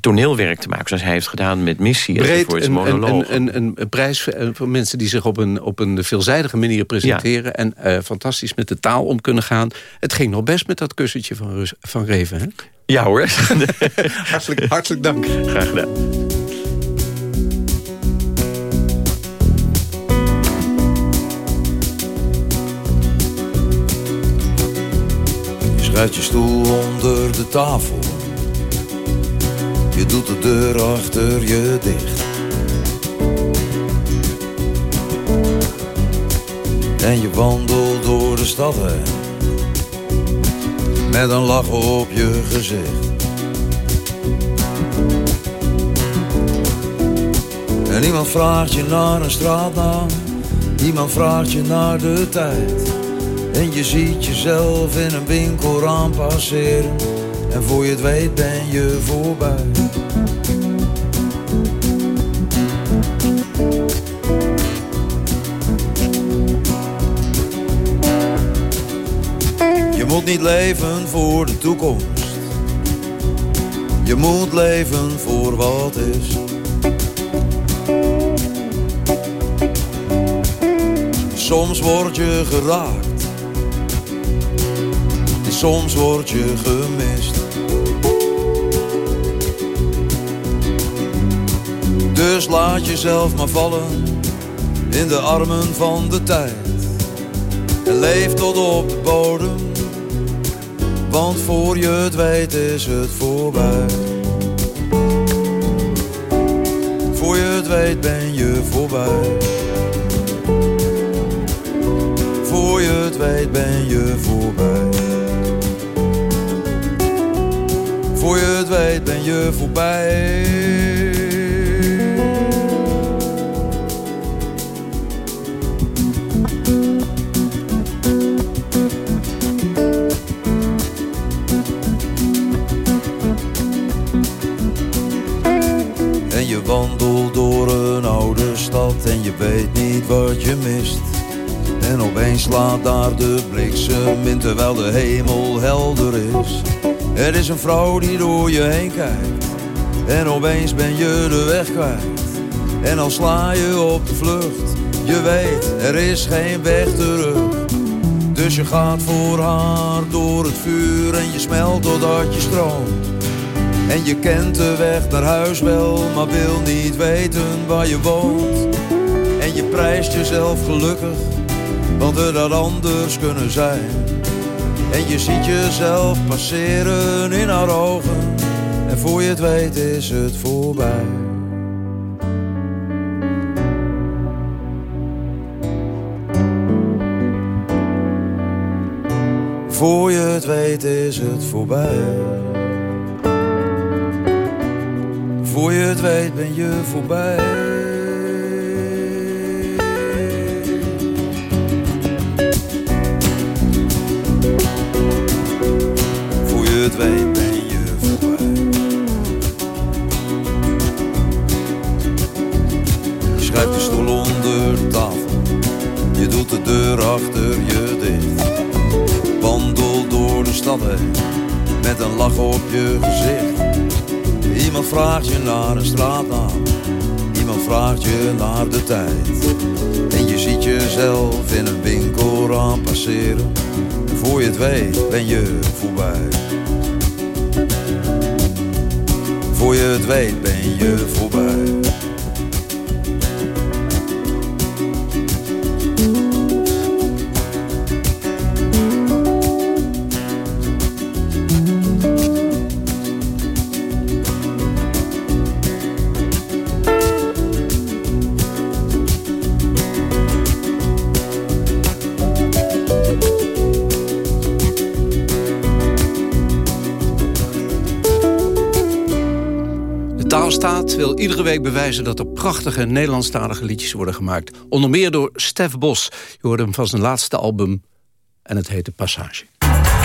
toneelwerk te maken, zoals hij heeft gedaan met Missie... breed een, monoloog. een, een, een, een prijs voor- eh, voor mensen die zich op een, op een veelzijdige manier presenteren... en eh, fantastisch met de taal om kunnen gaan. Het ging nog best met dat kussentje van, Rus- van Reven, hè? Ja hoor. [laughs] hartelijk, hartelijk dank. Graag gedaan. Schuift je stoel onder de tafel. Je doet de deur achter je dicht. En je wandelt door de stad heen. Met een lach op je gezicht. En niemand vraagt je naar een straatnaam. Niemand vraagt je naar de tijd. En je ziet jezelf in een winkelraam passeren. En voor je het weet ben je voorbij. Je moet niet leven voor de toekomst. Je moet leven voor wat is. Soms word je geraakt. Soms word je gemist. Dus laat jezelf maar vallen in de armen van de tijd. En leef tot op de bodem, want voor je het weet is het voorbij. Voor je het weet ben je voorbij. Voor je het weet ben je voorbij. Voor je het weet ben je voorbij. En je wandelt door een oude stad en je weet niet wat je mist. En opeens slaat daar de bliksem in terwijl de hemel helder is. Er is een vrouw die door je heen kijkt en opeens ben je de weg kwijt. En al sla je op de vlucht, je weet er is geen weg terug. Dus je gaat voor haar door het vuur en je smelt totdat je stroomt. En je kent de weg naar huis wel, maar wil niet weten waar je woont. En je prijst jezelf gelukkig, want het had anders kunnen zijn. En je ziet jezelf passeren in haar ogen. En voor je het weet is het voorbij. Voor je het weet is het voorbij. Voor je het weet ben je voorbij. Weet ben je voorbij. Je schuift de stoel onder tafel. Je doet de deur achter je dicht. Wandel door de stad heen. Met een lach op je gezicht. Iemand vraagt je naar een straatnaam. Iemand vraagt je naar de tijd. En je ziet jezelf in een winkelraam passeren. En voor je het weet ben je voorbij. Je het weet ben je voorbij. Wil iedere week bewijzen dat er prachtige Nederlandstalige liedjes worden gemaakt. Onder meer door Stef Bos. Je hoorde hem van zijn laatste album en het heette Passage.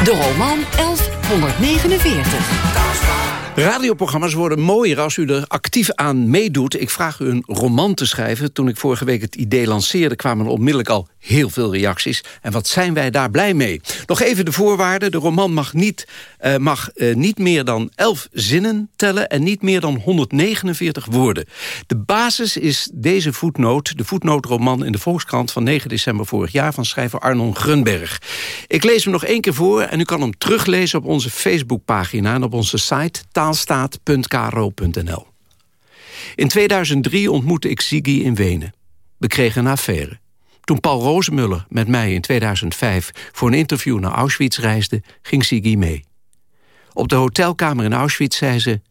De roman 1149. Radioprogramma's worden mooier als u er actief aan meedoet. Ik vraag u een roman te schrijven. Toen ik vorige week het idee lanceerde... kwamen er onmiddellijk al heel veel reacties. En wat zijn wij daar blij mee. Nog even de voorwaarden. De roman mag niet, uh, mag, uh, niet meer dan 11 zinnen tellen... en niet meer dan 149 woorden. De basis is deze voetnoot. De voetnootroman in de Volkskrant van 9 december vorig jaar... van schrijver Arnon Grunberg. Ik lees hem nog één keer voor... en u kan hem teruglezen op onze Facebookpagina... en op onze site taalstaat.kro.nl. In 2003 ontmoette ik Siggy in Wenen. We kregen een affaire. Toen Paul Rozemuller met mij in 2005 voor een interview naar Auschwitz reisde, ging Siggy mee. Op de hotelkamer in Auschwitz zei ze...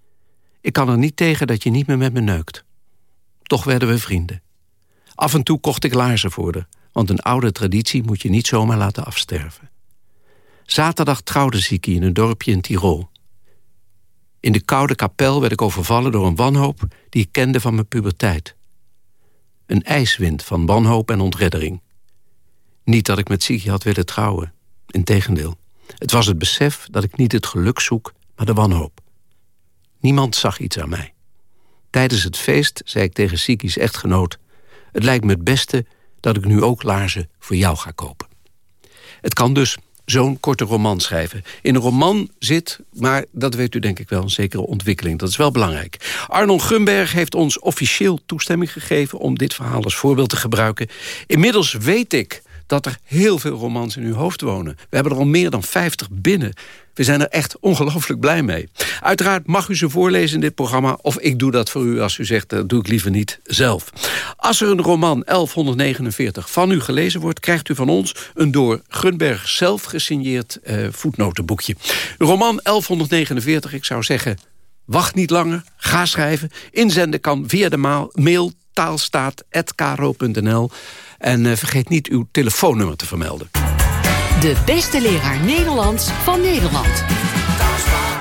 ik kan er niet tegen dat je niet meer met me neukt. Toch werden we vrienden. Af en toe kocht ik laarzen voor haar... want een oude traditie moet je niet zomaar laten afsterven. Zaterdag trouwde Siggy in een dorpje in Tirol. In de koude kapel werd ik overvallen door een wanhoop... die ik kende van mijn puberteit. Een ijswind van wanhoop en ontreddering. Niet dat ik met Siggy had willen trouwen. Integendeel. Het was het besef dat ik niet het geluk zoek, maar de wanhoop. Niemand zag iets aan mij. Tijdens het feest zei ik tegen Siggy's echtgenoot... het lijkt me het beste dat ik nu ook laarzen voor jou ga kopen. Het kan dus zo'n korte roman schrijven. In een roman zit, maar dat weet u denk ik wel, een zekere ontwikkeling. Dat is wel belangrijk. Arnold Gunberg heeft ons officieel toestemming gegeven... om dit verhaal als voorbeeld te gebruiken. Inmiddels weet ik dat er heel veel romans in uw hoofd wonen. We hebben er al meer dan 50 binnen. We zijn er echt ongelooflijk blij mee. Uiteraard mag u ze voorlezen in dit programma... of ik doe dat voor u als u zegt, dat doe ik liever niet zelf. Als er een roman 1149 van u gelezen wordt... krijgt u van ons een door Gunberg zelf gesigneerd uh, voetnotenboekje. Roman 1149, ik zou zeggen, Wacht niet langer, ga schrijven. Inzenden kan via de mail taalstaat.kro.nl. En uh, vergeet niet uw telefoonnummer te vermelden. De beste leraar Nederlands van Nederland.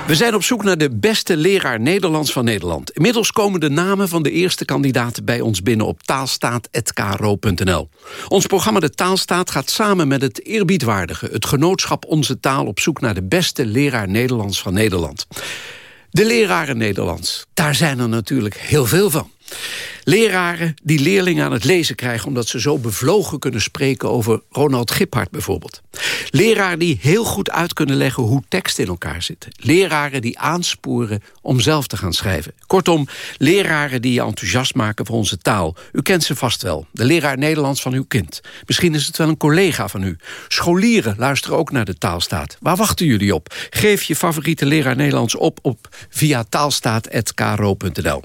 We zijn op zoek naar de beste leraar Nederlands van Nederland. Inmiddels komen de namen van de eerste kandidaten bij ons binnen op taalstaat.kro.nl. Ons programma De Taalstaat gaat samen met het eerbiedwaardige... het genootschap Onze Taal op zoek naar de beste leraar Nederlands van Nederland. De leraren Nederlands, daar zijn er natuurlijk heel veel van. Leraren die leerlingen aan het lezen krijgen... omdat ze zo bevlogen kunnen spreken over Ronald Giphart bijvoorbeeld. Leraren die heel goed uit kunnen leggen hoe tekst in elkaar zit. Leraren die aansporen om zelf te gaan schrijven. Kortom, leraren die je enthousiast maken voor onze taal. U kent ze vast wel, de leraar Nederlands van uw kind. Misschien is het wel een collega van u. Scholieren luisteren ook naar de taalstaat. Waar wachten jullie op? Geef je favoriete leraar Nederlands op, op via taalstaat.kro.nl.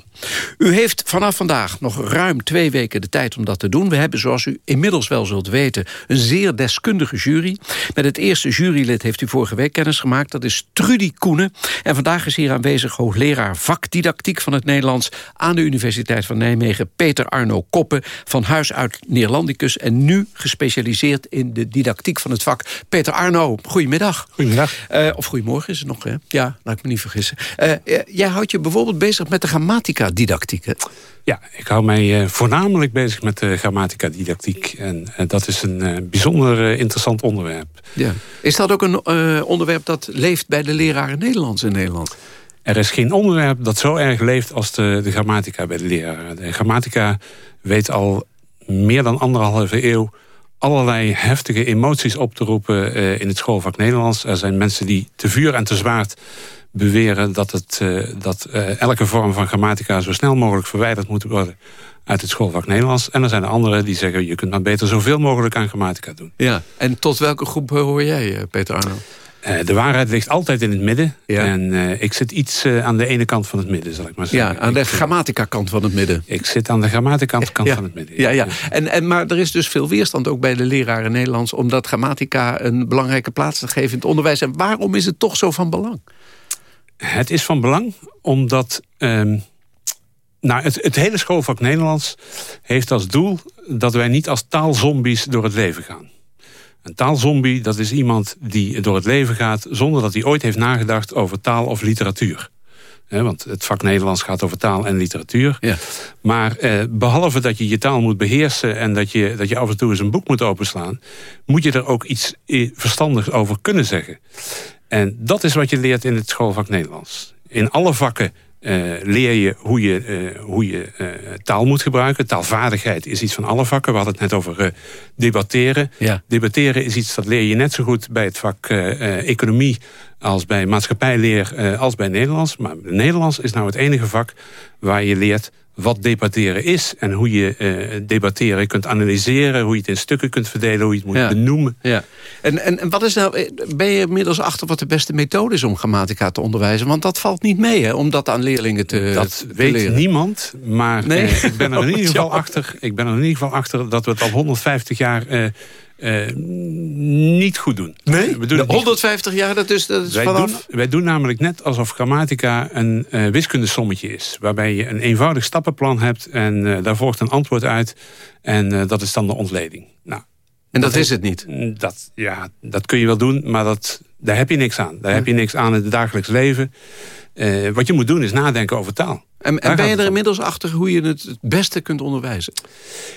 U heeft vanaf vandaag nog ruim twee weken de tijd om dat te doen. We hebben, zoals u inmiddels wel zult weten, een zeer deskundige jury. Met het eerste jurylid heeft u vorige week kennis gemaakt. Dat is Trudy Koenen. En vandaag is hier aanwezig hoogleraar vakdidactiek van het Nederlands... aan de Universiteit van Nijmegen, Peter Arno Koppen... van huis uit Neerlandicus en nu gespecialiseerd in de didactiek van het vak. Peter Arno, goedemiddag. Goedemiddag. Uh, of goedemorgen is het nog, hè? Ja, laat ik me niet vergissen. Uh, jij houdt je bijvoorbeeld bezig met de grammatica-didactiek? Ja, ik hou mij uh, voornamelijk bezig met de grammatica-didactiek. En uh, dat is een bijzonder interessant onderwerp. Ja. Is dat ook een onderwerp dat leeft bij de leraren Nederlands in Nederland? Er is geen onderwerp dat zo erg leeft als de, de grammatica bij de leraren. De grammatica weet al meer dan anderhalve eeuw allerlei heftige emoties op te roepen in het schoolvak Nederlands. Er zijn mensen die te vuur en te zwaard beweren dat, het, uh, dat uh, elke vorm van grammatica zo snel mogelijk verwijderd moet worden uit het schoolvak Nederlands. En er zijn er anderen die zeggen, je kunt maar beter zoveel mogelijk aan grammatica doen. Ja, en tot welke groep hoor jij, Peter Arno? Uh, de waarheid ligt altijd in het midden. Ja. En uh, ik zit iets uh, aan de ene kant van het midden, zal ik maar zeggen. Ja, aan de grammatica-kant van het midden. Ik zit aan de grammatica-kant ja. van het midden. Ja, ja. En, en, maar er is dus veel weerstand ook bij de leraren Nederlands... om dat grammatica een belangrijke plaats te geven in het onderwijs. En waarom is het toch zo van belang? Het is van belang omdat... Um, nou, het, het, hele schoolvak Nederlands heeft als doel... dat wij niet als taalzombies door het leven gaan. Een taalzombie, dat is iemand die door het leven gaat... zonder dat hij ooit heeft nagedacht over taal of literatuur. He, want het vak Nederlands gaat over taal en literatuur. Ja. Maar eh, behalve dat je je taal moet beheersen... en dat je, dat je af en toe eens een boek moet openslaan... moet je er ook iets verstandigs over kunnen zeggen. En dat is wat je leert in het schoolvak Nederlands. In alle vakken uh, leer je hoe je, uh, hoe je uh, taal moet gebruiken. Taalvaardigheid is iets van alle vakken. We hadden het net over debatteren. Ja. Debatteren is iets dat leer je net zo goed bij het vak economie... als bij maatschappijleer, als bij Nederlands. Maar Nederlands is nou het enige vak waar je leert wat debatteren is en hoe je uh, debatteren kunt analyseren... hoe je het in stukken kunt verdelen, hoe je het moet ja. benoemen. Ja. En, en, en wat is nou, ben je inmiddels achter wat de beste methode is om grammatica te onderwijzen? Want dat valt niet mee, hè, om dat aan leerlingen te Dat te weet leren. niemand, maar Nee? uh, ik, ben er in ieder [laughs] geval achter, ik ben er in ieder geval achter dat we het al 150 jaar... Uh, uh, niet goed doen. Nee? We doen De het niet 150 jaar, dat is, dat is wij, vanaf... doen, wij doen namelijk net alsof grammatica een uh, wiskundesommetje is. Waarbij je een eenvoudig stappenplan hebt en uh, daar volgt een antwoord uit. En dat is dan de ontleding. Nou, En dat is het niet? Dat, ja, dat kun je wel doen, maar dat, daar heb je niks aan. Daar heb je niks aan in het dagelijks leven. Wat je moet doen is nadenken over taal. En, en ben je er inmiddels achter hoe je het het beste kunt onderwijzen?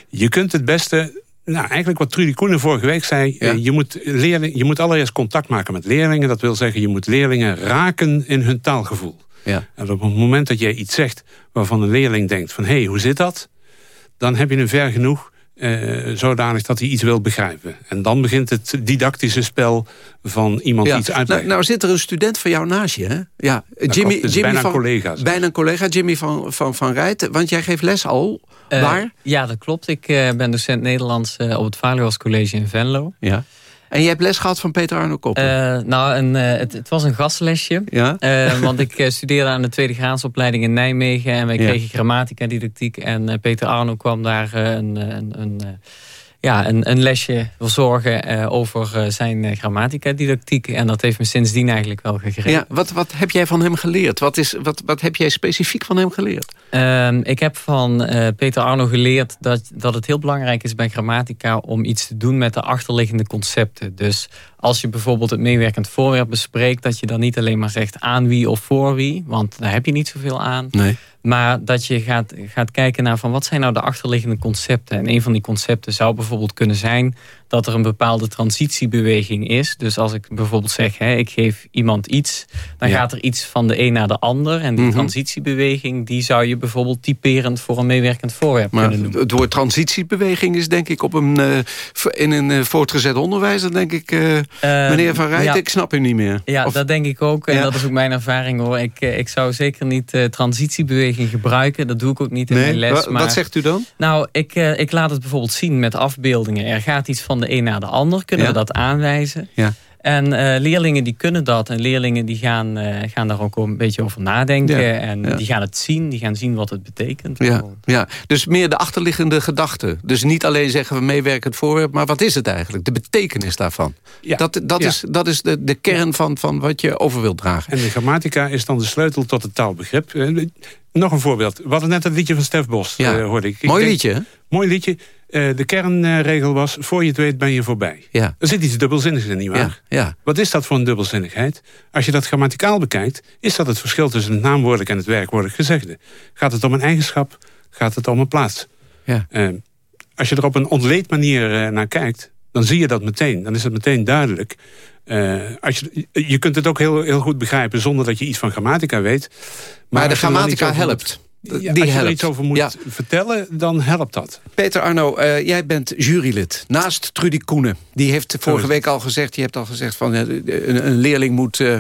Je kunt het beste... Nou, eigenlijk wat Trudy Koenen vorige week zei... Ja. eh, je, moet leerling, je moet allereerst contact maken met leerlingen. Dat wil zeggen, je moet leerlingen raken in hun taalgevoel. Ja. En op het moment dat jij iets zegt waarvan een leerling denkt... van hé, hey, hoe zit dat? Dan heb je hem ver genoeg eh, zodanig dat hij iets wil begrijpen. En dan begint het didactische spel van iemand Ja. iets uitleggen. Nou, nou zit er een student van jou naast je, hè? Ja, Jimmy, dus Jimmy bijna van, een collega, zeg. Bijna een collega, Jimmy van, van, van Rijt. Want jij geeft les al. Eh, Waar? Ja, dat klopt. Ik eh, ben docent Nederlands eh, op het Valuas College in Venlo. Ja. En je hebt les gehad van Peter Arno Koppen? Eh, nou, een, eh, het, het was een gastlesje. Ja? Eh, want ik studeerde aan de tweede graadsopleiding in Nijmegen. En wij Ja. kregen grammatica didactiek. En Peter Arno kwam daar een, een, een, ja, een, een lesje verzorgen uh, over uh, zijn uh, grammatica-didactiek. En dat heeft me sindsdien eigenlijk wel gegrepen. Ja, wat, wat heb jij van hem geleerd? Wat, is, wat, wat heb jij specifiek van hem geleerd? Um, ik heb van Peter Arno geleerd dat, dat het heel belangrijk is bij grammatica... om iets te doen met de achterliggende concepten. Dus als je bijvoorbeeld het meewerkend voorwerp bespreekt... dat je dan niet alleen maar zegt aan wie of voor wie. Want daar heb je niet zoveel aan. Nee. Maar dat je gaat, gaat kijken naar van wat zijn nou de achterliggende concepten. En een van die concepten zou bijvoorbeeld kunnen zijn dat er een bepaalde transitiebeweging is. Dus als ik bijvoorbeeld zeg, hè, ik geef iemand iets... dan gaat er iets van de een naar de ander. En die mhm. transitiebeweging die zou je bijvoorbeeld typerend... voor een meewerkend voorwerp maar kunnen noemen. Het woord transitiebeweging is denk ik op een, uh, in een uh, voortgezet onderwijs... dan denk ik, uh, meneer Van Rijt, ik snap u niet meer. Ja, dat denk ik ook. En dat is ook mijn ervaring hoor. Ik, ik zou zeker niet transitiebeweging gebruiken. Dat doe ik ook niet in mijn les. Maar, wat zegt u dan? Nou, ik, ik laat het bijvoorbeeld zien met afbeeldingen. Er gaat iets van de een naar de ander. Kunnen we dat aanwijzen? Ja. En uh, leerlingen die kunnen dat. En leerlingen die gaan, uh, gaan daar ook een beetje over nadenken. en die gaan het zien. Die gaan zien wat het betekent. Ja, ja. Dus meer de achterliggende gedachte. Dus niet alleen zeggen we meewerkend voorwerp. Maar wat is het eigenlijk? De betekenis daarvan. Ja. Dat, dat, is, dat is de, de kern van, van wat je over wilt dragen. En de grammatica is dan de sleutel tot het taalbegrip. Eh, nog een voorbeeld. We hadden net het liedje van Stef Bos, ja. hoorde ik. Mooi liedje, Mooi liedje. Uh, de kernregel was, voor je het weet ben je voorbij. Ja. Er zit iets dubbelzinnigs in, nietwaar? Ja, ja. Wat is dat voor een dubbelzinnigheid? Als je dat grammaticaal bekijkt, is dat het verschil tussen het naamwoordelijk en het werkwoordelijk gezegde. Gaat het om een eigenschap, gaat het om een plaats. Ja. Uh, als je er op een ontleed manier uh, naar kijkt, dan zie je dat meteen. Dan is het meteen duidelijk. als je, je kunt het ook heel, heel goed begrijpen zonder dat je iets van grammatica weet. Maar, maar de grammatica helpt. Ja, die als je er iets over moet vertellen, dan helpt dat. Peter Arno, uh, jij bent jurylid. Naast Trudy Koenen. Die heeft vorige week al gezegd... je hebt al gezegd van uh, een, een, leerling moet... Uh,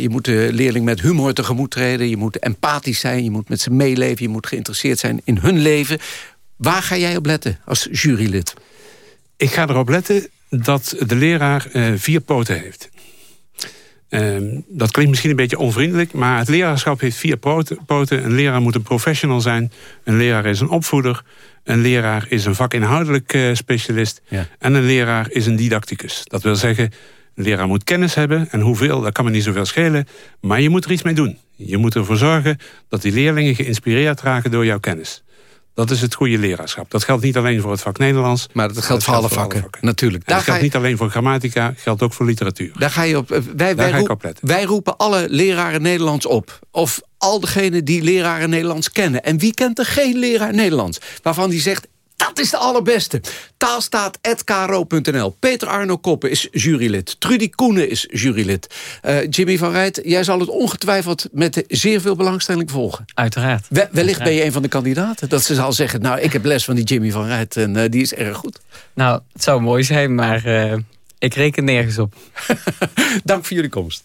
je moet de leerling met humor tegemoet treden. Je moet empathisch zijn. Je moet met ze meeleven. Je moet geïnteresseerd zijn in hun leven. Waar ga jij op letten als jurylid? Ik ga erop letten dat de leraar vier poten heeft. Um, dat klinkt misschien een beetje onvriendelijk... maar het leraarschap heeft vier poten. Een leraar moet een professional zijn. Een leraar is een opvoeder. Een leraar is een vakinhoudelijk uh, specialist. Ja. En een leraar is een didacticus. Dat wil zeggen, een leraar moet kennis hebben. En hoeveel, dat kan me niet zoveel schelen. Maar je moet er iets mee doen. Je moet ervoor zorgen dat die leerlingen geïnspireerd raken door jouw kennis. Dat is het goede leraarschap. Dat geldt niet alleen voor het vak Nederlands. Maar dat geldt voor alle vakken, natuurlijk. dat geldt niet alleen voor grammatica, geldt ook voor literatuur. Daar ga je op, eh, wij, Daar wij, ga op wij roepen alle leraren Nederlands op. Of al degenen die leraren Nederlands kennen. En wie kent er geen leraar Nederlands? Waarvan die zegt, dat is de allerbeste. Taalstaat.kro.nl. Peter Arno Koppen is jurylid. Trudy Koenen is jurylid. Uh, Jimmy van Rijt, jij zal het ongetwijfeld met zeer veel belangstelling volgen. Uiteraard. We, wellicht ben je een van de kandidaten. Dat ze zal zeggen, nou, ik heb les van die Jimmy van Rijt en uh, die is erg goed. Nou, het zou mooi zijn, maar uh, ik reken nergens op. [laughs] Dank voor jullie komst.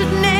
als het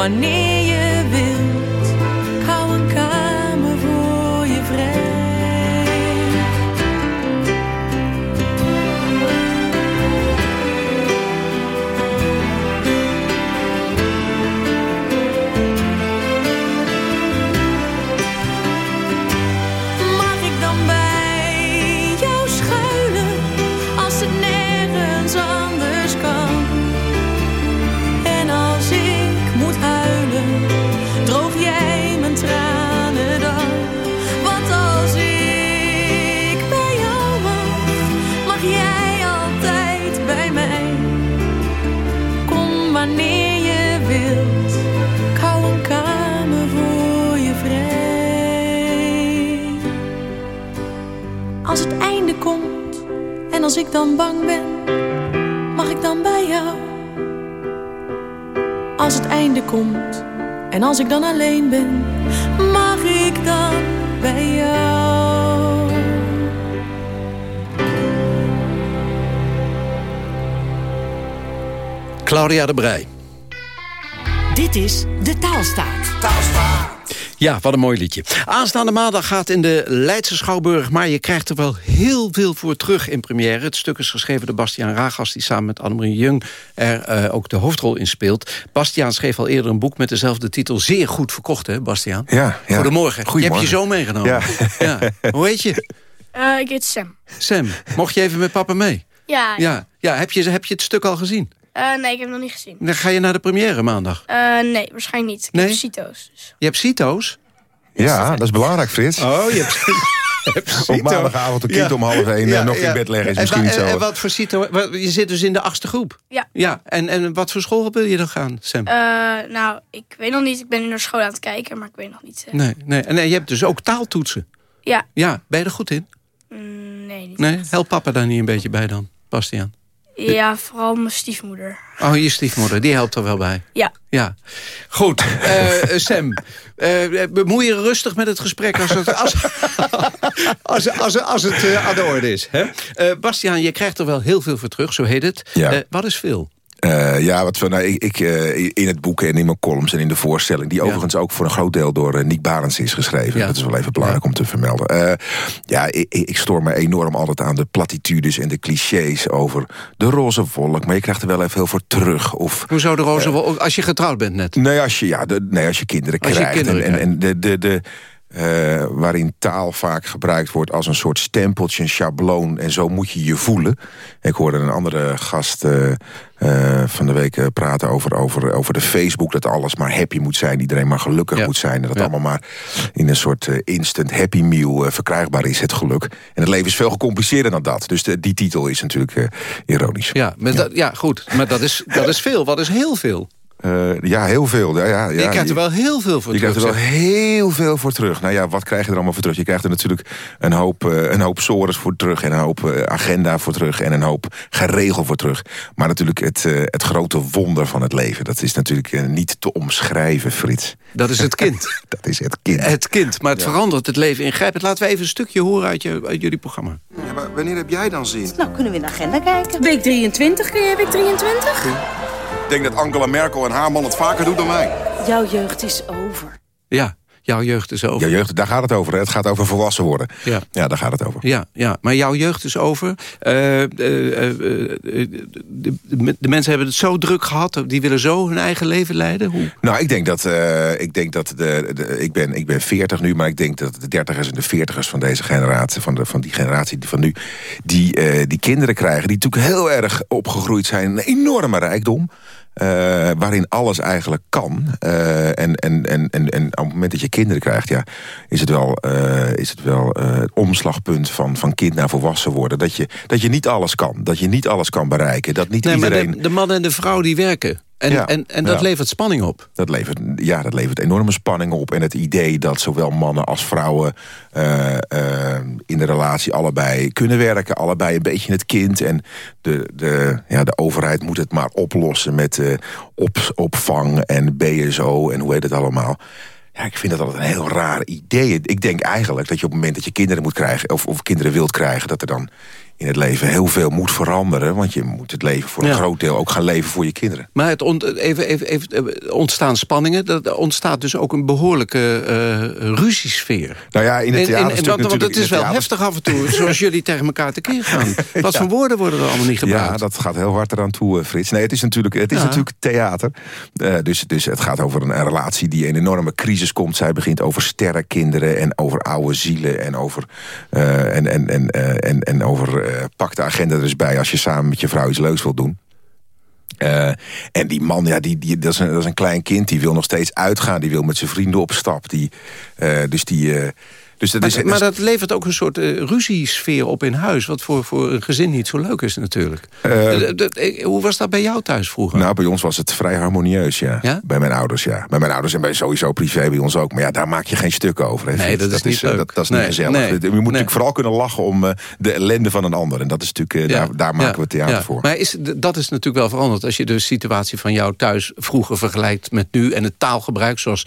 Kom wanneer als ik dan bang ben, mag ik dan bij jou? Als het einde komt en als ik dan alleen ben, mag ik dan bij jou? Claudia de Brij. Dit is De Taalstaat. Ja, wat een mooi liedje. Aanstaande maandag gaat in de Leidse Schouwburg... maar je krijgt er wel heel veel voor terug in première. Het stuk is geschreven door Bastiaan Ragas... die samen met Annemarie Jung er eh, ook de hoofdrol in speelt. Bastiaan schreef al eerder een boek met dezelfde titel. Zeer goed verkocht, hè, Bastiaan? Ja. ja. Goedemorgen. Je hebt je zo meegenomen. Ja. [laughs] ja. Hoe heet je? Eh, ik heet Sam. Sam. Mocht je even met papa mee? Ja. Ja. ja. Heb, je, heb je het stuk al gezien? Eh, nee, ik heb hem nog niet gezien. Dan ga je naar de première maandag. Eh, nee, waarschijnlijk niet. Ik Nee? heb CITO's. Dus. Je hebt CITO's? Ja, dat is belangrijk, Frits. Oh, je hebt... [laughs] Op maandagavond een kind om half één eh, nog in bed leggen is En misschien zo. En, en wat voor CITO... Je zit dus in de achtste groep? Ja. Ja, en, en wat voor school wil je dan gaan, Sam? Eh, nou, ik weet nog niet. Ik ben nu naar school aan het kijken, maar ik weet nog niet. Nee, nee. En je hebt dus ook taaltoetsen. Ja. Ja, ben je er goed in? Mm, nee, niet. Nee? Help papa daar niet een beetje bij dan, Bastiaan? Ja, vooral mijn stiefmoeder. Oh, je stiefmoeder, die helpt er wel bij. Ja. Ja. Goed, eh, eh, Sam. eh, bemoei je rustig met het gesprek als het, als, [laughs] als, als, als het eh, aan de orde is. Hè? Eh, Bastiaan, je krijgt er wel heel veel voor terug, zo heet het. Ja. Eh, wat is veel? Eh, ja, wat we, nou, ik, ik, eh, in het boek en in mijn columns en in de voorstelling... die overigens ook voor een groot deel door eh, Nick Barends is geschreven. Ja. Dat is wel even belangrijk om te vermelden. Ja, ik, ik stoor me enorm altijd aan de platitudes en de clichés... over de roze wolk, maar je krijgt er wel even heel voor terug. Of, Hoezo de roze wolk? Als je getrouwd bent net. Nee, als je, ja, de, nee, als je kinderen Als je krijgt. kinderen en, en, en de, de, de, eh, waarin taal vaak gebruikt wordt als een soort stempeltje, een schabloon. En zo moet je je voelen. Ik hoorde een andere gast eh, eh, van de week praten over, over, over de Facebook. Dat alles maar happy moet zijn. Iedereen maar gelukkig moet zijn. En dat allemaal maar in een soort instant happy meal verkrijgbaar is, het geluk. En het leven is veel gecompliceerder dan dat. Dus de, die titel is natuurlijk ironisch. Ja, maar Dat, ja, goed. Maar dat is, dat is veel. Wat is heel veel? Eh, ja, heel veel. Ja, ja, ja. je krijgt er wel heel veel voor je terug. krijgt er wel zeg. heel veel voor terug. Nou ja, wat krijg je er allemaal voor terug? Je krijgt er natuurlijk een hoop, eh, een hoop sores voor terug... en een hoop eh, agenda voor terug en een hoop geregel voor terug. Maar natuurlijk het, eh, het grote wonder van het leven... dat is natuurlijk niet te omschrijven, Frits. Dat is het kind. [laughs] dat is het kind. Het kind, maar het Ja. verandert het leven ingrijpend. Laten we even een stukje horen uit, je, uit jullie programma. Ja, maar wanneer heb jij dan zin? Nou, kunnen we in de agenda kijken. Week 23, kun jij week 23? Ik denk dat Angela Merkel en haar man het vaker doet dan wij. Jouw jeugd is over. Ja, jouw jeugd is over. Ja, jeugd, daar gaat het over. hè. Het gaat over volwassen worden. Ja. ja daar gaat het over. Ja, ja, maar jouw jeugd is over. Eh, eh, eh, de, de, mensen hebben het zo druk gehad. Die willen zo hun eigen leven leiden. Hoe? Nou, ik denk dat, ik, denk dat de, de, ik, ben, ik ben 40 nu, maar ik denk dat de dertigers en de veertigers van deze generatie, van, de, van die generatie van nu, die, die kinderen krijgen, die natuurlijk heel erg opgegroeid zijn, een enorme rijkdom. Eh, waarin alles eigenlijk kan. Eh, en, en, en, en, en op het moment dat je kinderen krijgt, ja, is het wel, eh, is het, wel eh, het omslagpunt van, van kind naar volwassen worden. Dat je, dat je niet alles kan. Dat je niet alles kan bereiken. Dat niet Nee, iedereen. maar de, de man en de vrouw die werken. En, Ja. en, en dat Ja. levert spanning op. Dat levert, ja, dat levert enorme spanning op. En het idee dat zowel mannen als vrouwen eh, eh, in de relatie allebei kunnen werken. Allebei een beetje het kind. En de, de, ja, de overheid moet het maar oplossen met eh, op, opvang en BSO en hoe heet het allemaal. Ja, ik vind dat altijd een heel raar idee. Ik denk eigenlijk dat je op het moment dat je kinderen moet krijgen... of, of kinderen wilt krijgen, dat er dan in het leven heel veel moet veranderen. Want je moet het leven voor een Ja. groot deel ook gaan leven voor je kinderen. Maar het ont, even, even, even, eh, ontstaan spanningen. Er ontstaat dus ook een behoorlijke eh ruziesfeer. Nou ja, in het theaterstuk want, want natuurlijk- het is in wel theater- heftig af en toe, zoals jullie tegen elkaar tekeer gaan. [laughs] Wat voor woorden worden er allemaal niet gebruikt? Ja, dat gaat heel hard eraan toe, eh, Frits. Nee, het is natuurlijk, het is Ja. natuurlijk theater. Dus, dus het gaat over een, een relatie die in een enorme crisis komt. Zij begint over sterrenkinderen en over oude zielen... en over, en, en, en, en, en over pak de agenda er eens bij... als je samen met je vrouw iets leuks wilt doen. Eh, en die man, ja, die, die, dat, is een, dat is een klein kind, die wil nog steeds uitgaan. Die wil met zijn vrienden op stap. Die, eh, dus die... eh, dus dat Maar, is, maar dat levert ook een soort eh, ruziesfeer op in huis... wat voor, voor een gezin niet zo leuk is natuurlijk. Eh, Eh, dat- hoe was dat bij jou thuis vroeger? Nou, bij ons was het vrij harmonieus, ja. Ja? Bij mijn ouders, ja. Bij mijn ouders en bij sowieso privé bij ons ook. Maar ja, daar maak je geen stuk over. Hè, Nee, Frits. dat is niet leuk. Dat, dat is Nee, niet gezellig. nee, je moet natuurlijk vooral kunnen lachen om de ellende van een ander. En dat is natuurlijk, daar, daar maken ja, we theater ja. voor. Maar is, dat is natuurlijk wel veranderd. Als je de situatie van jou thuis vroeger vergelijkt met nu... en het taalgebruik zoals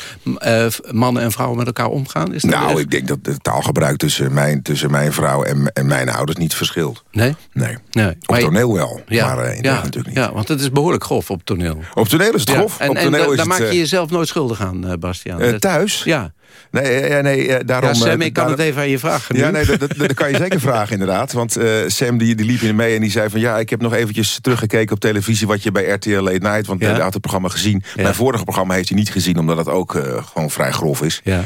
mannen en vrouwen met elkaar omgaan. Is dat Nou, echt- ik denk dat het taalgebruik tussen mijn, tussen mijn vrouw en, en mijn ouders niet verschilt. Nee? Nee. nee. Op Maar toneel wel, Ja, maar in ja, natuurlijk niet. Ja, want het is behoorlijk grof op toneel. Op toneel is het Ja, grof. En, op en toneel is daar het, maak je eh, jezelf nooit schuldig aan, eh, Bastiaan. Dat- thuis? Ja. Nee, nee daarom... ja, Sam, ik kan daarom- het even aan je vragen nu. Ja, nee, dat, dat, dat kan je zeker vragen [laughs] inderdaad. Want Sam die, die liep in mee en die zei van... ja, ik heb nog eventjes teruggekeken op televisie... wat je bij RTL Late Night, want hij had het programma gezien. Mijn vorige programma heeft hij niet gezien... omdat het ook gewoon vrij grof is. Ja.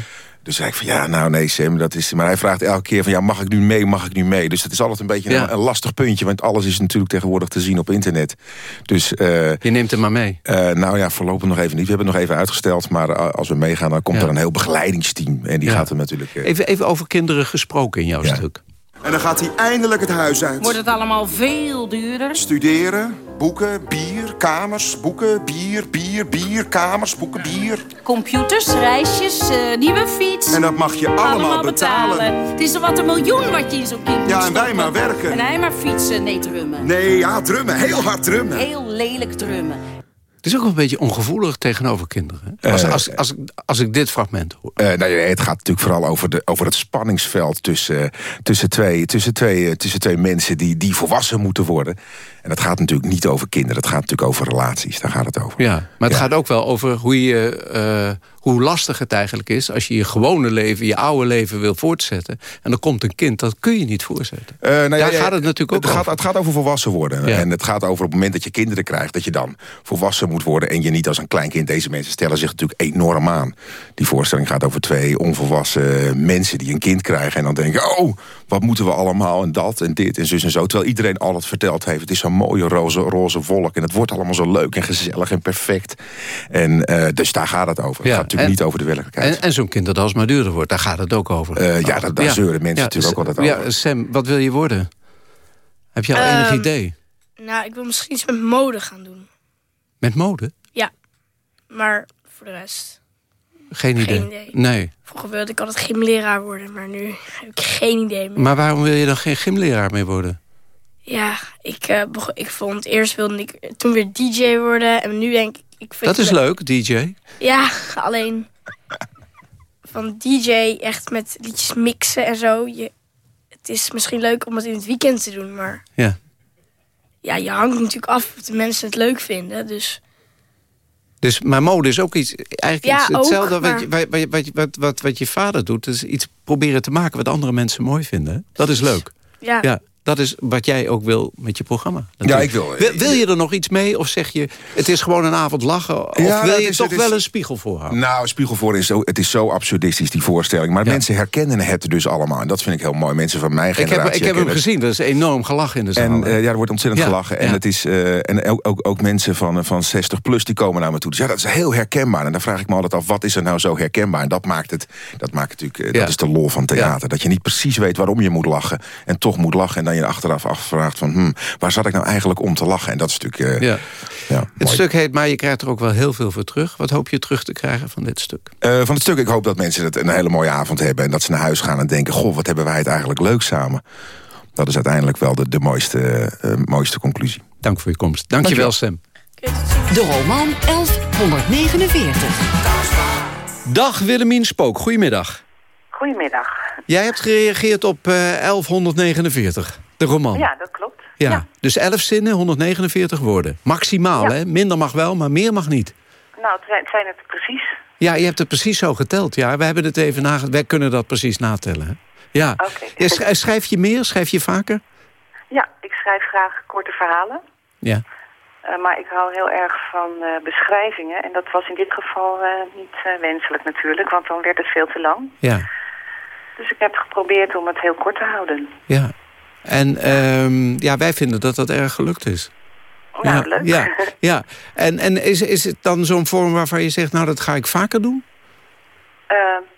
Dus zei ik van ja, nou nee Sam, dat is... Maar hij vraagt elke keer van ja, mag ik nu mee, mag ik nu mee? Dus dat is altijd een beetje Ja. een, een lastig puntje... want alles is natuurlijk tegenwoordig te zien op internet. Dus... eh, Je neemt hem maar mee. eh, nou ja, voorlopig nog even niet. We hebben het nog even uitgesteld. Maar eh, als we meegaan, dan komt Ja. er een heel begeleidingsteam. En die Ja. gaat er natuurlijk... eh, Even, even over kinderen gesproken in jouw stuk. En dan gaat hij eindelijk het huis uit. Wordt het allemaal veel duurder? Studeren, boeken, bier, kamers, boeken, bier, bier, bier, kamers, boeken, bier. Computers, reisjes, eh, nieuwe fiets. En dat mag je allemaal, betalen. Het is er wat een miljoen wat je in zo'n kind moet Ja, en wij maar werken. En hij maar fietsen, nee drummen. Nee, ja, drummen. Heel hard drummen. Heel lelijk drummen. Het is ook wel een beetje ongevoelig tegenover kinderen. hè? Als, Eh, als, als, als ik dit fragment hoor. Eh, ja, het gaat natuurlijk vooral over, de, over het spanningsveld tussen, tussen, twee, tussen, twee, tussen twee mensen die, die volwassen moeten worden. En dat gaat natuurlijk niet over kinderen, het gaat natuurlijk over relaties. Daar gaat het over. Ja, maar het Ja. gaat ook wel over hoe, je, eh, hoe lastig het eigenlijk is... als je je gewone leven, je oude leven wil voortzetten... en er komt een kind, dat kun je niet voortzetten. Eh, nou ja, Daar ja, gaat het natuurlijk ook het gaat, over. het gaat over volwassen worden. Ja. En het gaat over op het moment dat je kinderen krijgt... dat je dan volwassen moet worden en je niet als een klein kind... deze mensen stellen zich natuurlijk enorm aan. Die voorstelling gaat over twee onvolwassen mensen die een kind krijgen... en dan denken, oh, wat moeten we allemaal en dat en dit en zus en zo. Terwijl iedereen al het verteld heeft. Het is zo'n mooie roze, roze wolk en het wordt allemaal zo leuk en gezellig en perfect. En eh, dus daar gaat het over. Het Ja, gaat natuurlijk en- niet over de werkelijkheid. En, en zo'n kind dat alsmaar duurder wordt, daar gaat het ook over. Eh, ja, daar- daar zeuren mensen natuurlijk ook altijd ja, over. Sam, wat wil je worden? Heb je al enig Ehm, idee? Nou, ik wil misschien iets met mode gaan doen. Met mode? Ja, maar voor de rest... Geen idee. Geen idee. Nee. Vroeger wilde ik altijd gymleraar worden, maar nu heb ik geen idee meer. Maar waarom wil je dan geen gymleraar meer worden? Ja, ik, bego- ik vond eerst wilde ik toen weer DJ worden en nu denk ik... ik vind Dat is leuk, DJ. Ja, alleen van DJ echt met liedjes mixen en zo. Je, het is misschien leuk om het in het weekend te doen, maar Ja. ja, je hangt natuurlijk af of de mensen het leuk vinden. Dus Dus, maar mode is ook iets, eigenlijk Ja, iets hetzelfde ook, wat, je, wat, wat, wat, wat, je vader doet. Dus iets proberen te maken wat andere mensen mooi vinden. Dat is leuk. ja, Ja, dat is wat jij ook wil met je programma. Ja, ik wil- Wil, wil je er nog iets mee? Of zeg je, het is gewoon een avond lachen? Of Ja, wil je is- toch is- wel een spiegel voorhouden? Nou, Spiegel voor is zo, het is zo absurdistisch, die voorstelling. Maar mensen herkennen het dus allemaal. En dat vind ik heel mooi. Mensen van mijn Ik generatie heb, ik heb hem gezien, dat is enorm gelachen in de zaal. En eh, ja, er wordt ontzettend Ja, gelachen. En, het is, eh, en ook, ook, ook mensen van, eh, van 60 plus die komen naar me toe. Dus ja, dat is heel herkenbaar. En dan vraag ik me altijd af, wat is er nou zo herkenbaar? En dat maakt het, dat maakt natuurlijk, eh, dat is de lol van theater. Dat je niet precies weet waarom je moet lachen. En toch moet lachen. En dan je achteraf afvraagt van... Hmm, waar zat ik nou eigenlijk om te lachen? En dat is natuurlijk... Uh, ja. ja het stuk heet Maar je krijgt er ook wel heel veel voor terug. Wat hoop je terug te krijgen van dit stuk? Uh, van het stuk, ik hoop dat mensen het een hele mooie avond hebben... en dat ze naar huis gaan en denken... goh, wat hebben wij het eigenlijk leuk samen. Dat is uiteindelijk wel de, de mooiste, uh, mooiste conclusie. Dank voor je komst. Dank, Dank je wel, Sam. De roman 1149. Dag Willemien Spook, goedemiddag. Goedemiddag. Jij hebt gereageerd op uh, 1149, de roman. Ja, dat klopt. Ja, ja. dus 11 zinnen, 149 woorden. Maximaal, ja. hè? Minder mag wel, maar meer mag niet. Nou, het zijn het precies. Ja, je hebt het precies zo geteld. Ja, we hebben het even nageteld. Wij kunnen dat precies natellen. Hè? Ja. Okay. Schrijf je meer? Schrijf je vaker? Ja, ik schrijf graag korte verhalen. Ja. Uh, maar ik hou heel erg van uh, beschrijvingen. En dat was in dit geval uh, niet wenselijk natuurlijk, want dan werd het veel te lang. Ja. Dus ik heb geprobeerd om het heel kort te houden. Ja. En um, ja, wij vinden dat dat erg gelukt is. Nou, ja, leuk. Ja, [laughs] ja. En, en is, is het dan zo'n vorm waarvan je zegt, nou dat ga ik vaker doen?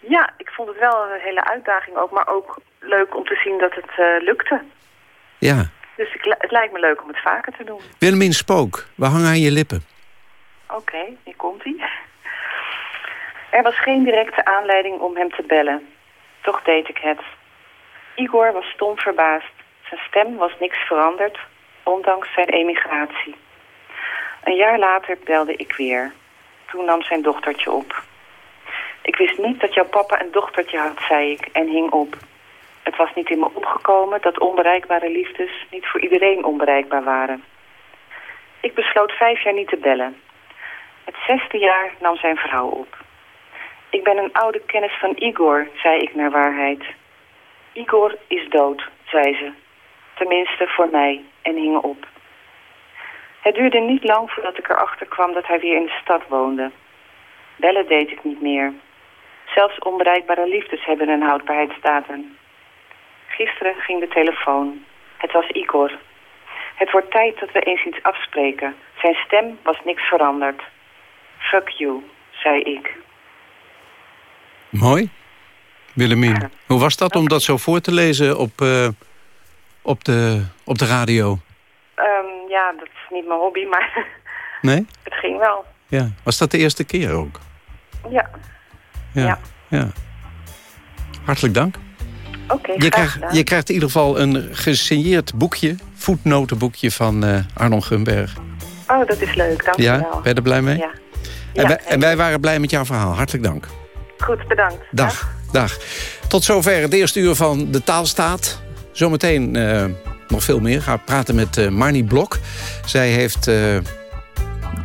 ja, ik vond het wel een hele uitdaging ook, maar ook leuk om te zien dat het lukte. Ja. Dus ik, het lijkt me leuk om het vaker te doen. Willemien Spook, we hangen aan je lippen. Oké, okay, hier komt hij. Er was geen directe aanleiding om hem te bellen. Toch deed ik het. Igor was stom verbaasd. Zijn stem was niks veranderd, ondanks zijn emigratie. Een jaar later belde ik weer. Toen nam zijn dochtertje op. Ik wist niet dat jouw papa een dochtertje had, zei ik, en hing op. Het was niet in me opgekomen dat onbereikbare liefdes niet voor iedereen onbereikbaar waren. Ik besloot vijf jaar niet te bellen. Het zesde jaar nam zijn vrouw op. Ik ben een oude kennis van Igor, zei ik naar waarheid. Igor is dood, zei ze. Tenminste voor mij, en hing op. Het duurde niet lang voordat ik erachter kwam dat hij weer in de stad woonde. Bellen deed ik niet meer. Zelfs onbereikbare liefdes hebben een houdbaarheidsdatum. Gisteren ging de telefoon. Het was Igor. Het wordt tijd dat we eens iets afspreken. Zijn stem was niks veranderd. Fuck you, zei ik. Mooi. Willemien, hoe was dat om dat zo voor te lezen op, uh, op, de, op de radio? Um, ja, dat is niet mijn hobby, maar [laughs] nee? het ging wel. Ja. Was dat de eerste keer ook? Ja. Ja. ja. ja. Hartelijk dank. Oké, okay, je, krijgt, je krijgt in ieder geval een gesigneerd boekje, voetnotenboekje van uh, Arnon Gunberg. Oh, dat is leuk, dank ja? je wel. Ben je er blij mee? Ja. En, wij, en wij waren blij met jouw verhaal. Hartelijk dank. Goed, bedankt. Dag, dag. Tot zover het eerste uur van De Taalstaat. Zometeen uh, nog veel meer. Ga praten met uh, Marnie Blok. Zij heeft uh,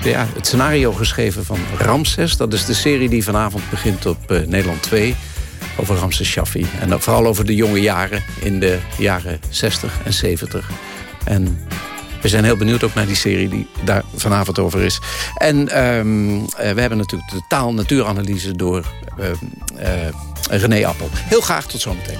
ja, het scenario geschreven van Ramses. Dat is de serie die vanavond begint op Nederland 2 over Ramses Shaffi. En vooral over de jonge jaren in de jaren 60 en 70. En we zijn heel benieuwd ook naar die serie die daar vanavond over is. En uh, we hebben natuurlijk de taal-natuuranalyse door uh, René Appel. Heel graag tot zometeen.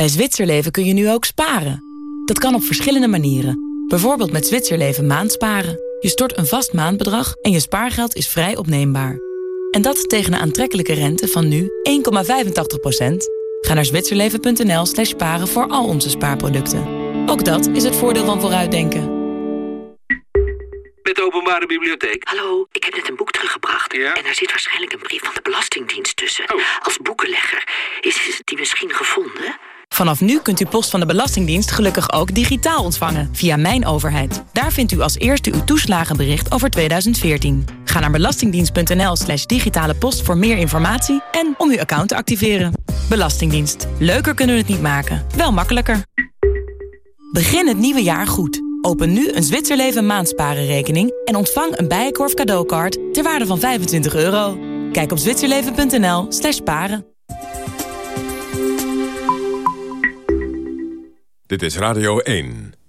Bij Zwitserleven kun je nu ook sparen. Dat kan op verschillende manieren. Bijvoorbeeld met Zwitserleven maandsparen. Je stort een vast maandbedrag en je spaargeld is vrij opneembaar. En dat tegen een aantrekkelijke rente van nu 1,85%. Ga naar zwitserleven.nl slash sparen voor al onze spaarproducten. Ook dat is het voordeel van vooruitdenken. Met de openbare bibliotheek. Hallo, ik heb net een boek teruggebracht. En daar zit waarschijnlijk een brief van de Belastingdienst tussen. Als boekenlegger. Is die misschien gevonden? Vanaf nu kunt u post van de Belastingdienst gelukkig ook digitaal ontvangen via Mijn Overheid. Daar vindt u als eerste uw toeslagenbericht over 2014. Ga naar belastingdienst.nl slash digitale post voor meer informatie en om uw account te activeren. Belastingdienst. Leuker kunnen we het niet maken, wel makkelijker. Begin het nieuwe jaar goed. Open nu een Zwitserleven maandsparenrekening en ontvang een Bijenkorf cadeaukaart ter waarde van 25 euro. Kijk op zwitserleven.nl slash paren. Dit is Radio 1.